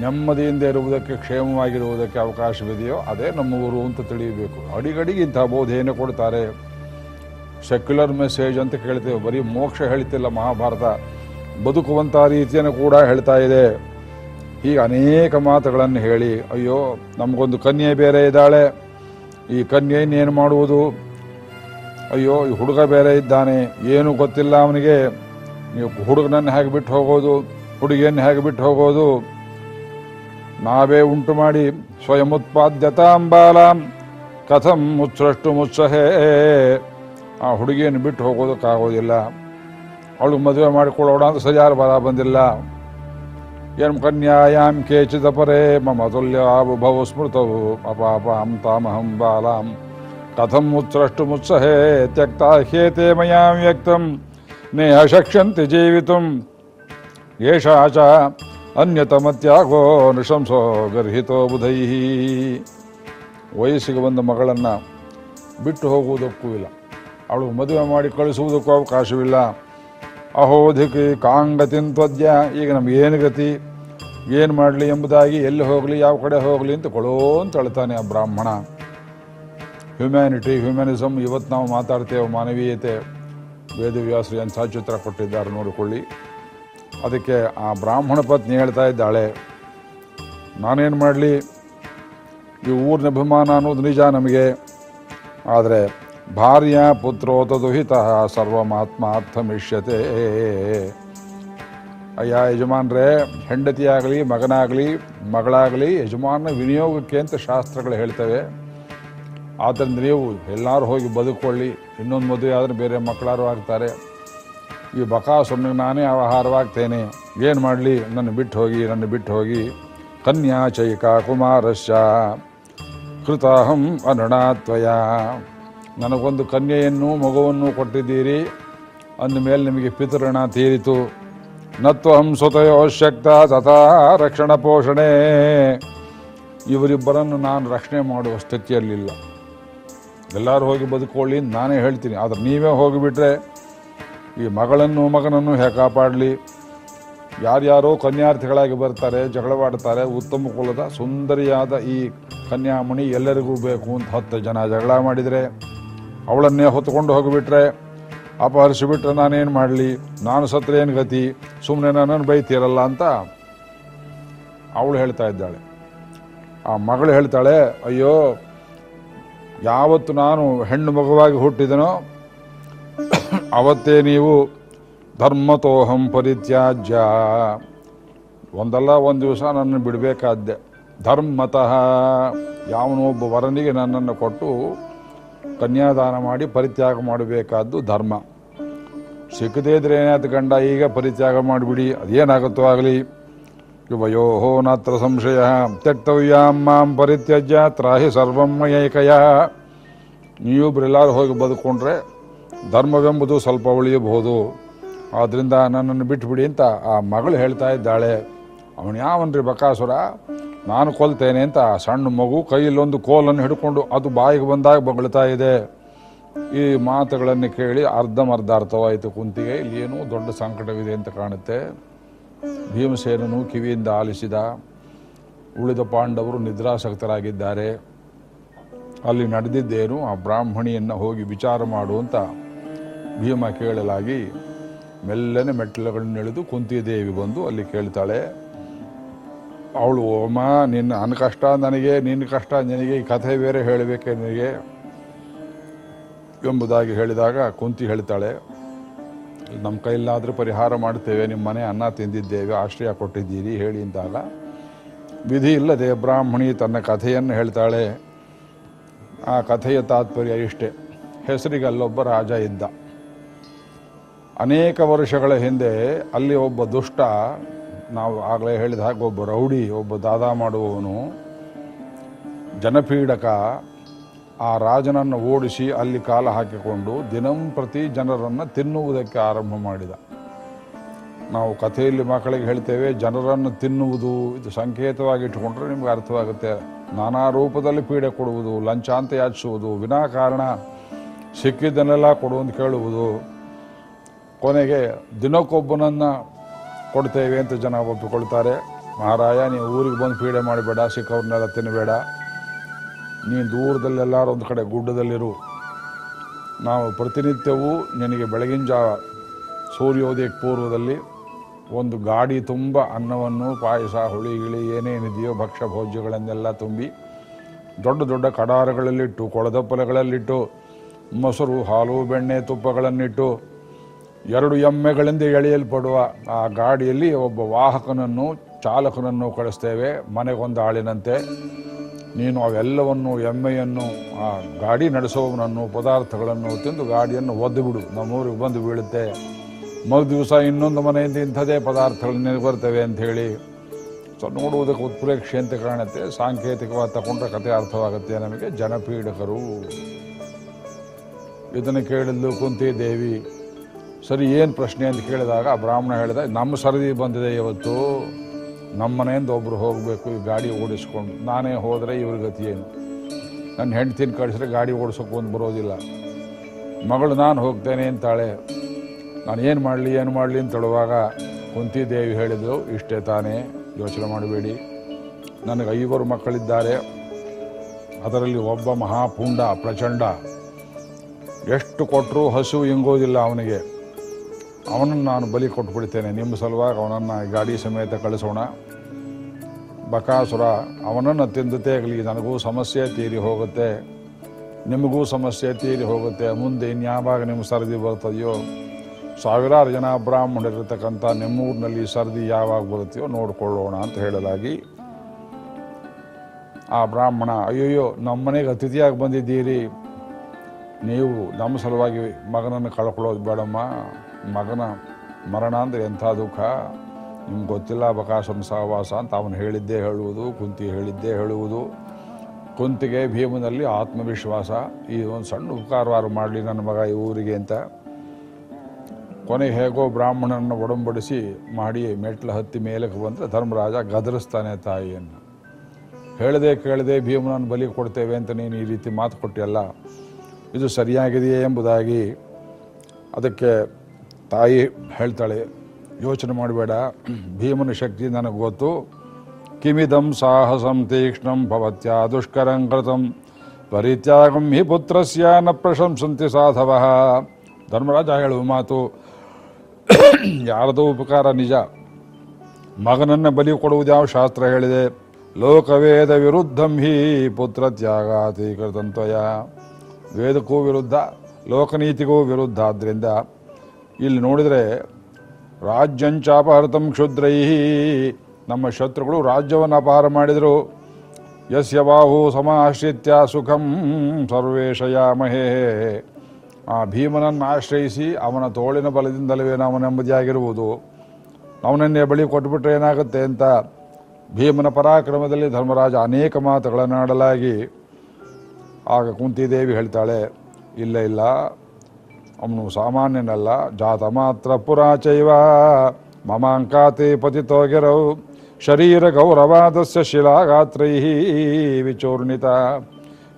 ನೆಮ್ಮದಿಯಿಂದ ಇರುವುದಕ್ಕೆ, ಕ್ಷೇಮವಾಗಿರುವುದಕ್ಕೆ ಅವಕಾಶವಿದೆಯೋ ಅದೇ ನಮ್ಮ ಊರು ಅಂತ ತಿಳಿಯಬೇಕು. ಅಡಿಗಡಿಗೆ ಇಂಥ ಬೋಧೆಯನ್ನು ಕೊಡ್ತಾರೆ. ಸೆಕ್ಯುಲರ್ ಮೆಸೇಜ್ ಅಂತ ಕೇಳ್ತೇವೆ. ಬರೀ ಮೋಕ್ಷ ಹೇಳ್ತಿಲ್ಲ ಮಹಾಭಾರತ. ಬದುಕುವಂಥ ರೀತಿಯನ್ನು ಕೂಡ ಹೇಳ್ತಾ ಇದೆ. ಹೀಗೆ ಅನೇಕ ಮಾತುಗಳನ್ನು ಹೇಳಿ, ಅಯ್ಯೋ, ನಮಗೊಂದು ಕನ್ಯೆ ಬೇರೆ ಇದ್ದಾಳೆ. ಈ ಕನ್ಯೆಯನ್ನು ಏನು ಮಾಡುವುದು? ಅಯ್ಯೋ, ಈ ಹುಡುಗ ಬೇರೆ ಇದ್ದಾನೆ. ಏನು ಗೊತ್ತಿಲ್ಲ ಅವನಿಗೆ. ನೀವು ಹುಡುಗನನ್ನು ಹೇಗೆ ಬಿಟ್ಟು ಹೋಗೋದು? ಹುಡುಗಿಯನ್ನು ಹೇಗೆ ಬಿಟ್ಟು ಹೋಗೋದು? ನಾವೇ ಉಂಟು ಮಾಡಿ ಸ್ವಯಂ ಉತ್ಪಾದ್ಯತಾಂಬಾಲಾಂ. ಕಥಂ ಮುಚ್ಚಷ್ಟು ಮುಚ್ಚಹೇ. ಆ ಹುಡುಗಿಯನ್ನು ಬಿಟ್ಟು ಹೋಗೋದಕ್ಕಾಗೋದಿಲ್ಲ. ಅವಳು ಮದುವೆ ಮಾಡಿಕೊಳ್ಳೋಣ ಅಂತ ಸಜಾರ ಬರ ಬಂದಿಲ್ಲ. ಏನು ಕನ್ಯಾಯಾಂ ಕೇಚಿದ ಪರೇ ಮಮ ತುಲ್ಯ ಭವ ಸ್ಮೃತವು ಅಪಾಪಾಂ ತಾಮಹಂ ಬಾಲಾಂ. ಕಥಂ ಉತ್ಸ್ರಷ್ಟು ಮುತ್ಸಹೇ ತ್ಯಕ್ತ ಹೇತೆ ಮಯಾಂ ವ್ಯಕ್ತಂ ನೇಹ ಶಕ್ಷ್ಯಂತಿ ಜೀವಿತಂ ಏಷಾ ಚ ಅನ್ಯತಮತ್ಯಾಗೋ ನೃಶಂಸೋ ಗರ್ಹಿತೋ ಬುಧೈ ವಯಸ್ಸಿಗೆ ಬಂದ ಮಗಳನ್ನು ಬಿಟ್ಟು ಹೋಗುವುದಕ್ಕೂ ಇಲ್ಲ। ಅವಳು ಮದುವೆ ಮಾಡಿ ಕಳಿಸುವುದಕ್ಕೂ ಅವಕಾಶವಿಲ್ಲ। ಅಹೋಧಿಕಿ ಕಾಂಗತಿನ್ ತ್ವದ್ಯ, ಈಗ ನಮಗೇನು ಗತಿ? ಏನು ಮಾಡಲಿ ಎಂಬುದಾಗಿ ಎಲ್ಲಿ ಹೋಗಲಿ, ಯಾವ ಕಡೆ ಹೋಗಲಿ ಅಂತ ಕೊಳೋ ಅಂತ ಹೇಳ್ತಾನೆ ಆ ಬ್ರಾಹ್ಮಣ। ಹ್ಯುಮ್ಯಾನಿಟಿ ಹ್ಯೂಮನಿಸಮ್ ಇವತ್ತು ನಾವು ಮಾತಾಡ್ತೇವೆ ಮಾನವೀಯತೆ, ವೇದವ್ಯಾಸರು ಎಂಥ ಚಿತ್ರ ಕೊಟ್ಟಿದ್ದಾರೆ ನೋಡಿಕೊಳ್ಳಿ. ಅದಕ್ಕೆ ಆ ಬ್ರಾಹ್ಮಣ ಪತ್ನಿ ಹೇಳ್ತಾ ಇದ್ದಾಳೆ, ನಾನೇನು ಮಾಡಲಿ? ಈ ಊರಿನ ಅಭಿಮಾನ ಅನ್ನೋದು ನಿಜ ನಮಗೆ. ಆದರೆ ಭಾರ್ಯ ಪುತ್ರೋತ ದುಹಿತ ಸರ್ವಮಾತ್ಮಾರ್ಥಮಿಷ್ಯತೆ. ಅಯ್ಯ ಯಜಮಾನ್ರೇ, ಹೆಂಡತಿಯಾಗಲಿ, ಮಗನಾಗಲಿ, ಮಗಳಾಗಲಿ, ಯಜಮಾನ ವಿನಿಯೋಗಕ್ಕೆ ಅಂತ ಶಾಸ್ತ್ರಗಳು ಹೇಳ್ತವೆ. ಆದ್ದರಿಂದ ನೀವು ಎಲ್ಲರೂ ಹೋಗಿ ಬದುಕೊಳ್ಳಿ. ಇನ್ನೊಂದು ಮದುವೆ ಆದರೆ ಬೇರೆ ಮಕ್ಕಳಾರು ಆಗ್ತಾರೆ. ಈ ಬಕಾಸುರನಿಗೆ ನಾನೇ ಆಹಾರವಾಗ್ತೇನೆ. ಏನು ಮಾಡಲಿ? ನನ್ನ ಬಿಟ್ಟು ಹೋಗಿ, ನನ್ನ ಬಿಟ್ಟು ಹೋಗಿ. ಕನ್ಯಾ ಚೈಕ ಕುಮಾರಶ್ಚ ಕೃತಾಹಂ ಅನಣಾತ್ವಯ ನನಗೊಂದು ಕನ್ಯೆಯನ್ನು ಮಗುವನ್ನು ಕೊಟ್ಟಿದ್ದೀರಿ. ಅಂದಮೇಲೆ ನಿಮಗೆ ಪಿತೃಣ ತೀರಿತು. ನತ್ವಹಂ ಸ್ವತಯೋ ಶಕ್ತ ತಥಾ ರಕ್ಷಣ ಪೋಷಣೆ ಇವರಿಬ್ಬರನ್ನು ನಾನು ರಕ್ಷಣೆ ಮಾಡುವ ಸ್ಥಿತಿಯಲ್ಲಿಲ್ಲ. ಎಲ್ಲರೂ ಹೋಗಿ ಬದುಕೊಳ್ಳಿ ಅಂತ ನಾನೇ ಹೇಳ್ತೀನಿ. ಆದರೆ ನೀವೇ ಹೋಗಿಬಿಟ್ರೆ ಈ ಮಗಳನ್ನು, ಮಗನನ್ನು ಹೇಗೆ ಕಾಪಾಡಲಿ? ಯಾರ್ಯಾರೋ ಕನ್ಯಾರ್ಥಿಗಳಾಗಿ ಬರ್ತಾರೆ, ಜಗಳವಾಡ್ತಾರೆ, ಉತ್ತಮ ಕುಲದ ಸುಂದರಿಯಾದ ಈ ಕನ್ಯಾಮಣಿ ಎಲ್ಲರಿಗೂ ಬೇಕು ಅಂತ ಹತ್ತು ಜನ ಜಗಳ ಮಾಡಿದರೆ, ಅವಳನ್ನೇ ಹೊತ್ಕೊಂಡು ಹೋಗಿಬಿಟ್ರೆ ಅಪಹರಿಸಿಬಿಟ್ರೆ ನಾನೇನು ಮಾಡಲಿ? ನಾನು ಸತ್ರ ಏನು ಗತಿ? ಸುಮ್ಮನೆ ನನ್ನನ್ನು ಬೈತೀರಲ್ಲ ಅಂತ ಅವಳು ಹೇಳ್ತಾ ಇದ್ದಾಳೆ. ಆ ಮಗಳು ಹೇಳ್ತಾಳೆ, ಅಯ್ಯೋ ಯಾವತ್ತು ನಾನು ಹೆಣ್ಣು ಮಗುವಾಗಿ ಹುಟ್ಟಿದನೋ, ಅವತ್ತೇ ನೀವು ಧರ್ಮತೋಹಂ ಪರಿತ್ಯಾಜ್ಯ. ಒಂದಲ್ಲ, ಒಂದು ದಿವಸ ನನ್ನನ್ನು ಬಿಡಬೇಕಾದ್ದೆ. ಧರ್ಮತಃ. ಯಾವನೋ ಒಬ್ಬ ವರನಿಗೆ ನನ್ನನ್ನು ಕೊಟ್ಟು ಕನ್ಯಾದಾನ ಮಾಡಿ ಪರಿತ್ಯಾಗ ಮಾಡಬೇಕಾದ್ದು ಧರ್ಮ. ಸಿಕ್ಕದೇ ಇದ್ರೆ ಏನಾಯ್ತು ಗಂಡ, ಈಗ ಪರಿತ್ಯಾಗ ಮಾಡಿಬಿಡಿ, ಅದೇನಾಗುತ್ತೋ ಆಗಲಿ. ಯುವಯೋ ನಾತ್ರ ಸಂಶಯ ತೆಕ್ತವ್ಯಾಂ ಮಾಂ ಪರಿತ್ಯಜ್ಯ ತ್ರಾಹಿ ಸರ್ವಂ ಮಯೈಕಯ ನೀವೊಬ್ಬರೆಲ್ಲರೂ ಹೋಗಿ ಬದುಕೊಂಡ್ರೆ ಧರ್ಮವೆಂಬುದು ಸ್ವಲ್ಪ ಉಳಿಯಬಹುದು. ಆದ್ದರಿಂದ ನನ್ನನ್ನು ಬಿಟ್ಟುಬಿಡಿ ಅಂತ ಆ ಮಗಳು ಹೇಳ್ತಾ ಇದ್ದಾಳೆ. ಅವನು ಯಾವನ್ರಿ ಬಕಾಸುರ? ನಾನು ಕೊಲ್ತೇನೆ ಅಂತ ಆ ಸಣ್ಣ ಮಗು ಕೈಯಲ್ಲೊಂದು ಕೋಲನ್ನು ಹಿಡ್ಕೊಂಡು ಅದು ಬಾಯಿಗೆ ಬಂದಾಗ ಬಗಳ್ತಾ ಇದೆ. ಈ ಮಾತುಗಳನ್ನು ಕೇಳಿ ಅರ್ಧಮರ್ಧ ಅರ್ಥವಾಯಿತು ಕುಂತಿಗೆ. ಇಲ್ಲಿ ಏನೋ ದೊಡ್ಡ ಸಂಕಟವಿದೆ ಅಂತ ಕಾಣುತ್ತೆ. ಭೀಮಸೇನನು ಕಿವಿಯಿಂದ ಆಲಿಸಿದ ಉಳಿದ ಪಾಂಡವರು ನಿದ್ರಾಸಕ್ತರಾಗಿದ್ದಾರೆ. ಅಲ್ಲಿ ನಡೆದಿದ್ದೇನು? ಆ ಬ್ರಾಹ್ಮಣಿಯನ್ನು ಹೋಗಿ ವಿಚಾರ ಮಾಡು ಅಂತ ಭೀಮ ಕೇಳಲಾಗಿ ಮೆಲ್ಲನೆ ಮೆಟ್ಟಿಲುಗಳನ್ನು ಎಳೆದು ಕುಂತಿದೇವಿ ಬಂದು ಅಲ್ಲಿ ಕೇಳ್ತಾಳೆ, ಅವಳು ಓಮ, ನಿನ್ನ ನನ್ನ ಕಷ್ಟ ನನಗೆ ನಿನ್ನ ಕಷ್ಟ ನಿನಗೆ, ಈ ಕಥೆ ಬೇರೆ ಹೇಳಬೇಕೆ ನಿನಗೆ? ಎಂಬುದಾಗಿ ಹೇಳಿದಾಗ ಕುಂತಿ ಹೇಳ್ತಾಳೆ ನಮ್ಮ ಕೈಲಾದರೂ ಪರಿಹಾರ ಮಾಡ್ತೇವೆ ನಿಮ್ಮ ಮನೆ ಅನ್ನ ತಿಂದಿದ್ದೇವೆ, ಆಶ್ರಯ ಕೊಟ್ಟಿದ್ದೀರಿ ಹೇಳಿ ಅಂದಾಗ, ವಿಧಿ ಇಲ್ಲದೆ ಬ್ರಾಹ್ಮಣಿ ತನ್ನ ಕಥೆಯನ್ನು ಹೇಳ್ತಾಳೆ. ಆ ಕಥೆಯ ತಾತ್ಪರ್ಯ ಇಷ್ಟೇ. ಹೆಸರಿಗೆ ಅಲ್ಲೊಬ್ಬ ರಾಜ ಇದ್ದ. ಅನೇಕ ವರ್ಷಗಳ ಹಿಂದೆ ಅಲ್ಲಿ ಒಬ್ಬ ದುಷ್ಟ, ನಾವು ಆಗಲೇ ಹೇಳಿದ ಹಾಗೆ ಒಬ್ಬ ರೌಡಿ, ಒಬ್ಬ ದಾದಾ ಮಾಡುವವನು, ಜನಪೀಡಕ ಆ ರಾಜನನ್ನು ಓಡಿಸಿ ಅಲ್ಲಿ ಕಾಲ ಹಾಕಿಕೊಂಡು ದಿನಂಪ್ರತಿ ಜನರನ್ನು ತಿನ್ನುವುದಕ್ಕೆ ಆರಂಭ ಮಾಡಿದ. ನಾವು ಕಥೆಯಲ್ಲಿ ಮಕ್ಕಳಿಗೆ ಹೇಳ್ತೇವೆ, ಜನರನ್ನು ತಿನ್ನುವುದು, ಇದು ಸಂಕೇತವಾಗಿ ಇಟ್ಟುಕೊಂಡ್ರೆ ನಿಮ್ಗೆ ಅರ್ಥವಾಗುತ್ತೆ. ನಾನಾ ರೂಪದಲ್ಲಿ ಪೀಡೆ ಕೊಡುವುದು, ಲಂಚ ಅಂತ ಯಾಚಿಸುವುದು, ವಿನಾಕಾರಣ ಸಿಕ್ಕಿದ್ದನ್ನೆಲ್ಲ ಕೊಡು ಅಂತ ಕೇಳುವುದು. ಕೊನೆಗೆ ದಿನಕ್ಕೊಬ್ಬನನ್ನು ಕೊಡ್ತೇವೆ ಅಂತ ಜನ ಒಪ್ಪಿಕೊಳ್ತಾರೆ. ಮಹಾರಾಯ ನೀವು ಊರಿಗೆ ಬಂದು ಪೀಡೆ ಮಾಡಬೇಡ, ಸಿಕ್ಕವ್ರನ್ನೆಲ್ಲ ತಿನ್ನಬೇಡ ನೀನು ದೂರದಲ್ಲೆಲ್ಲಾರು ಒಂದು ಕಡೆ ಗುಡ್ಡದಲ್ಲಿರು. ನಾವು ಪ್ರತಿನಿತ್ಯವೂ ನಿನಗೆ ಬೆಳಗಿನ ಜಾವ ಸೂರ್ಯೋದಯಕ್ಕೆ ಪೂರ್ವದಲ್ಲಿ ಒಂದು ಗಾಡಿ ತುಂಬ ಅನ್ನವನ್ನು, ಪಾಯಸ, ಹುಳಿ, ಗಿಳಿ, ಏನೇನಿದೆಯೋ ಭಕ್ಷ್ಯ ಭೋಜ್ಯಗಳನ್ನೆಲ್ಲ ತುಂಬಿ ದೊಡ್ಡ ದೊಡ್ಡ ಕಡಾರಗಳಲ್ಲಿಟ್ಟು ಕೊಳದಪ್ಪಲಗಳಲ್ಲಿಟ್ಟು ಮೊಸರು, ಹಾಲು, ಬೆಣ್ಣೆ ತುಪ್ಪಗಳನ್ನಿಟ್ಟು ಎರಡು ಎಮ್ಮೆಗಳಿಂದ ಎಳೆಯಲ್ಪಡುವ ಆ ಗಾಡಿಯಲ್ಲಿ ಒಬ್ಬ ವಾಹಕನನ್ನು, ಚಾಲಕನನ್ನು ಕಳಿಸ್ತೇವೆ. ಮನೆಗೊಂದು ಆಳಿನಂತೆ. ನೀನು ಅವೆಲ್ಲವನ್ನು, ಎಮ್ಮೆಯನ್ನು, ಆ ಗಾಡಿ ನಡೆಸೋವನನ್ನು ಪದಾರ್ಥಗಳನ್ನು ತಿಂದು ಗಾಡಿಯನ್ನು ಒದ್ದು ಬಿಡು ನಮ್ಮೂರಿಗೆ ಬಂದು ಬೀಳುತ್ತೆ. ಮರು ದಿವಸ ಇನ್ನೊಂದು ಮನೆಯಿಂದ ಇಂಥದೇ ಪದಾರ್ಥಗಳನ್ನ ಬರ್ತವೆ ಅಂತ ಹೇಳಿ ಸೊ, ನೋಡುವುದಕ್ಕೆ ಉತ್ಪ್ರೇಕ್ಷೆ ಅಂತ ಕಾಣುತ್ತೆ. ಸಾಂಕೇತಿಕವಾಗಿ ತಗೊಂಡ್ರೆ ಕಥೆ ಅರ್ಥವಾಗುತ್ತೆ ನಮಗೆ. ಜನಪೀಡಕರು. ಇದನ್ನು ಕೇಳಿದ್ಲು ಕುಂತಿ ದೇವಿ. ಸರಿ, ಏನು ಪ್ರಶ್ನೆ ಅಂತ ಕೇಳಿದಾಗ ಬ್ರಾಹ್ಮಣ ಹೇಳಿದ, ನಮ್ಮ ಸರದಿ ಬಂದಿದೆ ಇವತ್ತು. ನಮ್ಮ ಮನೆಯಿಂದ ಒಬ್ಬರು ಹೋಗಬೇಕು, ಈ ಗಾಡಿ ಓಡಿಸ್ಕೊಂಡು. ನಾನೇ ಹೋದರೆ ಇವ್ರ ಏನು? ನನ್ನ ಹೆಂಡ್ತಿನ ಕಳಿಸ್ರೆ ಗಾಡಿ ಓಡಿಸೋಕೆ ಒಂದು ಬರೋದಿಲ್ಲ. ಮಗಳು ನಾನು ಹೋಗ್ತೇನೆ ಅಂತಾಳೆ, ನಾನು ಏನು ಮಾಡಲಿ ಏನು ಮಾಡಲಿ? ಅಂತ ಹೇಳುವಾಗ ಕುಂತಿದೇವಿ ಹೇಳಿದ್ರು ಇಷ್ಟೇ ತಾನೇ, ಯೋಚನೆ ಮಾಡಬೇಡಿ. ನನಗೆ ಐವರು ಮಕ್ಕಳಿದ್ದಾರೆ. ಅದರಲ್ಲಿ ಒಬ್ಬ ಮಹಾಪುಂಡ, ಪ್ರಚಂಡ. ಎಷ್ಟು ಕೊಟ್ಟರೂ ಹಸು ಇಂಗೋದಿಲ್ಲ ಅವನಿಗೆ. ಅವನನ್ನು ನಾನು ಬಲಿ ಕೊಟ್ಬಿಡ್ತೇನೆ. ನಿಮ್ಮ ಸಲುವಾಗಿ ಅವನನ್ನು ಗಾಡಿ ಸಮೇತ ಕಳಿಸೋಣ. ಬಕಾಸುರ, ಅವನನ್ನು ತಿಂದು ಆಗಲಿ ನನಗೂ ಸಮಸ್ಯೆ ತೀರಿ ಹೋಗುತ್ತೆ. ನಿಮಗೂ ಸಮಸ್ಯೆ ತೀರಿ ಹೋಗುತ್ತೆ. ಮುಂದೆ ಇನ್ಯಾವಾಗ ನಿಮ್ಮ ಸರದಿ ಬರ್ತದೆಯೋ? ಸಾವಿರಾರು ಜನ ಬ್ರಾಹ್ಮಣರಿರ್ತಕ್ಕಂಥ ನಿಮ್ಮೂರಿನಲ್ಲಿ ಸರದಿ ಯಾವಾಗ ಬರುತ್ತೆಯೋ ನೋಡಿಕೊಳ್ಳೋಣ ಅಂತ ಹೇಳಲಾಗಿ. ಆ ಬ್ರಾಹ್ಮಣ, ಅಯ್ಯೋಯ್ಯೋ, ನಮ್ಮ ಮನೆಗೆ ಅತಿಥಿಯಾಗಿ ಬಂದಿದ್ದೀರಿ. ನೀವು ನಮ್ಮ ಸಲುವಾಗಿ ಮಗನನ್ನು ಕಳ್ಕೊಳ್ಳೋದು ಬೇಡಮ್ಮ. ಮಗನ ಮರಣ ಅಂದರೆ ಎಂಥ ದುಃಖ? ನಿಮ್ಗೆ ಗೊತ್ತಿಲ್ಲ ಬಕಾಶಂ ಸಹವಾಸ ಅಂತ ಅವನು ಹೇಳಿದ್ದೇ ಹೇಳುವುದು, ಕುಂತಿ ಹೇಳಿದ್ದೇ ಹೇಳುವುದು. ಕುಂತಿಗೆ ಭೀಮನಲ್ಲಿ ಆತ್ಮವಿಶ್ವಾಸ. ಈ ಒಂದು ಸಣ್ಣ ಉಪಕಾರವಾರು ಮಾಡಲಿ ನನ್ನ ಮಗ ಈ ಊರಿಗೆ ಅಂತ. ಕೊನೆಗೆ ಹೇಗೋ ಬ್ರಾಹ್ಮಣನ ಒಡಂಬಡಿಸಿ ಮಾಡಿ ಮೆಟ್ಲು ಹತ್ತಿ ಮೇಲಕ್ಕೆ ಬಂದರೆ ಧರ್ಮರಾಜ ಗದರಿಸ್ತಾನೆ ತಾಯಿಯನ್ನು. ಹೇಳದೆ ಕೇಳದೆ ಭೀಮನನ್ನು ಬಲಿ ಕೊಡ್ತೇವೆ ಅಂತ ನೀನು ಈ ರೀತಿ ಮಾತು ಕೊಟ್ಟಿಯಲ್ಲ, ಇದು ಸರಿಯಾಗಿದೆಯೇ ಎಂಬುದಾಗಿ ಅದಕ್ಕೆ ತಾಯಿ ಹೇಳ್ತಾಳೆ, ಯೋಚನೆ ಮಾಡಬೇಡ, ಭೀಮನ ಶಕ್ತಿ ನನಗೆ ಗೊತ್ತು. ಕಿಮಿದಂ ಸಾಹಸಂ ತೀಕ್ಷ್ಣಂ ಭವತ್ಯ ದುಷ್ಕರಂ ಕೃತಂ. ಪರಿತ್ಯಾಗಂ ಹಿ ಪುತ್ರಸ್ಯ ನ ಪ್ರಶಂಸಂತಿ ಸಾಧವ. ಧರ್ಮರಾಜ ಹೇಳುವ ಮಾತು. ಯಾರದೋ ಉಪಕಾರ ನಿಜ. ಮಗನನ್ನ ಬಲಿ ಕೊಡುವುದು ಯಾವ ಶಾಸ್ತ್ರ ಹೇಳಿದೆ? ಲೋಕವೇದ ವಿರುದ್ಧಂ ಹಿ ಪುತ್ರ ತ್ಯಾಗಾತಿ ಕೃತಂತ್ವಯ. ವೇದಕ್ಕೂ ವಿರುದ್ಧ, ಲೋಕನೀತಿಗೂ ವಿರುದ್ಧ ಆದ್ದರಿಂದ ಇಲ್ಲಿ ನೋಡಿದರೆ ರಾಜ್ಯಂಚಾಪಹೃತಂ ಕ್ಷುದ್ರೈ. ನಮ್ಮ ಶತ್ರುಗಳು ರಾಜ್ಯವನ್ನು ಅಪಹಾರ ಮಾಡಿದರು. ಯಸ್ಯ ಬಾಹು ಸಮಾಶ್ರಿತ್ಯ ಸುಖಂ ಸರ್ವೇಶಯಾಮಹೇ ಆ ಭೀಮನನ್ನು ಆಶ್ರಯಿಸಿ ಅವನ ತೋಳಿನ ಬಲದಿಂದಲವೇ ನಾವು ನೆಮ್ಮದಿಯಾಗಿರುವುದು. ಅವನನ್ನೇ ಬಳಿ ಕೊಟ್ಬಿಟ್ರೆ ಏನಾಗುತ್ತೆ ಅಂತ ಭೀಮನ ಪರಾಕ್ರಮದಲ್ಲಿ ಧರ್ಮರಾಜ ಅನೇಕ ಮಾತುಗಳನ್ನು ಆಡಲಾಗಿ ಆಗ ಕುಂತಿದೇವಿ ಹೇಳ್ತಾಳೆ, ಇಲ್ಲ ಇಲ್ಲ ಅವನು ಸಾಮಾನ್ಯನಲ್ಲ, ಜಾತ ಮಾತ್ರ ಪುರಾಚೈವ ಮಮಾಂಕಾತೆ ಪತಿತೋಗಿರವು ಶರೀರ ಗೌರವಾದಸ್ಯ ಶಿಲಾಗಾತ್ರೈ ವಿಚೂರ್ಣಿತ.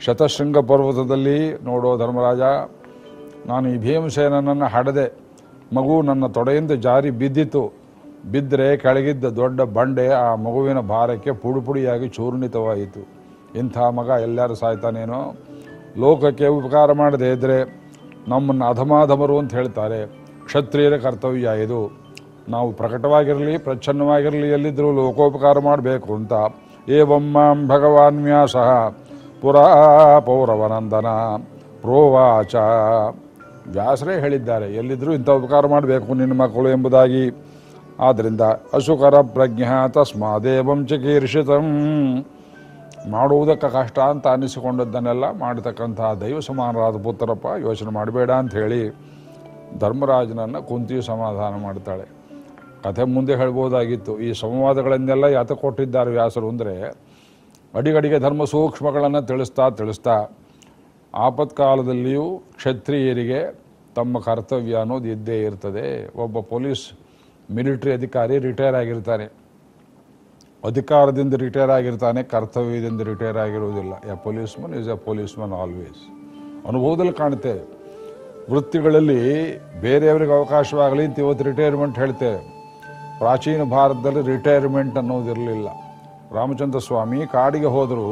ಶತಶೃಂಗ ಪರ್ವತದಲ್ಲಿ ನೋಡೋ ಧರ್ಮರಾಜ, ನಾನು ಈ ಭೀಮಸೇನನನ್ನು ಹಡದೆ, ಮಗು ನನ್ನ ತೊಡೆಯಿಂದ ಜಾರಿ ಬಿದ್ದಿತು ಬಿದ್ದರೆ ಕೆಳಗಿದ್ದ ದೊಡ್ಡ ಬಂಡೆ ಆ ಮಗುವಿನ ಭಾರಕ್ಕೆ ಪುಡಿಪುಡಿಯಾಗಿ ಚೂರ್ಣಿತವಾಯಿತು. ಇಂಥ ಮಗ ಎಲ್ಲರೂ ಸಾಯ್ತಾನೇನೋ? ಲೋಕಕ್ಕೆ ಉಪಕಾರ ಮಾಡದೇ ಇದ್ದರೆ ನಮ್ಮನ್ನು ಅಧಮಾಧಮರು ಅಂತ ಹೇಳ್ತಾರೆ. ಕ್ಷತ್ರಿಯರ ಕರ್ತವ್ಯ ಇದು. ನಾವು ಪ್ರಕಟವಾಗಿರಲಿ, ಪ್ರಚ್ಛನ್ನವಾಗಿರಲಿ ಎಲ್ಲಿದ್ದರೂ ಲೋಕೋಪಕಾರ ಮಾಡಬೇಕು ಅಂತ. ಏವಂ ಮಾಂ ಭಗವಾನ್ ವ್ಯಾಸ. ಪುರಾ ಪೌರವನಂದನ. ಪ್ರೋವಾಚ. ವ್ಯಾಸರೇ ಹೇಳಿದ್ದಾರೆ ಎಲ್ಲಿದ್ದರೂ ಇಂಥ ಉಪಕಾರ ಮಾಡಬೇಕು ನಿನ್ನ ಮಕ್ಕಳು ಎಂಬುದಾಗಿ. ಆದ್ದರಿಂದ ಅಸುಕರ ಪ್ರಜ್ಞಾ ತಸ್ಮಾದೇವಂ ಚಿಕೀರ್ಷಿತಂ. ಮಾಡುವುದಕ್ಕೆ ಕಷ್ಟ ಅಂತ ಅನ್ನಿಸಿಕೊಂಡದ್ದನ್ನೆಲ್ಲ ಮಾಡತಕ್ಕಂತಹ ದೈವ ಸಮಾನರಾದ ಪುತ್ರಪ್ಪ, ಯೋಚನೆ ಮಾಡಬೇಡ ಅಂತ ಹೇಳಿ ಧರ್ಮರಾಜನನ್ನು ಕುಂತಿಯು ಸಮಾಧಾನ ಮಾಡ್ತಾಳೆ. ಕಥೆ ಮುಂದೆ ಹೇಳ್ಬೋದಾಗಿತ್ತು. ಈ ಸಂವಾದಗಳನ್ನೆಲ್ಲ ಯಾತ ಕೊಟ್ಟಿದ್ದಾರೆ ವ್ಯಾಸರು ಅಂದರೆ, ಅಡಿಗಡಿಗೆ ಧರ್ಮ ಸೂಕ್ಷ್ಮಗಳನ್ನು ತಿಳಿಸ್ತಾ ತಿಳಿಸ್ತಾ, ಆಪತ್ಕಾಲದಲ್ಲಿಯೂ ಕ್ಷತ್ರಿಯರಿಗೆ ತಮ್ಮ ಕರ್ತವ್ಯ ಅನ್ನೋದು ಇದ್ದೇ ಇರ್ತದೆ. ಒಬ್ಬ ಪೊಲೀಸ್ ಮಿಲಿಟ್ರಿ ಅಧಿಕಾರಿ ರಿಟೈರ್ ಆಗಿರ್ತಾನೆ. ಅಧಿಕಾರದಿಂದ ರಿಟೈರ್ ಆಗಿರ್ತಾನೆ, ಕರ್ತವ್ಯದಿಂದ ರಿಟೈರ್ ಆಗಿರುವುದಿಲ್ಲ. A policeman is a policeman always ಅನುಭವದಲ್ಲಿ ಕಾಣ್ತೇವೆ ವೃತ್ತಿಗಳಲ್ಲಿ ಬೇರೆಯವರಿಗೆ ಅವಕಾಶವಾಗಲಿ ಅಂತ ಇವತ್ತು ರಿಟೈರ್ಮೆಂಟ್ ಹೇಳ್ತೇವೆ ಪ್ರಾಚೀನ ಭಾರತದಲ್ಲಿ ರಿಟೈರ್ಮೆಂಟ್ ಅನ್ನೋದಿರಲಿಲ್ಲ. ರಾಮಚಂದ್ರ ಸ್ವಾಮಿ ಕಾಡಿಗೆ ಹೋದರೂ,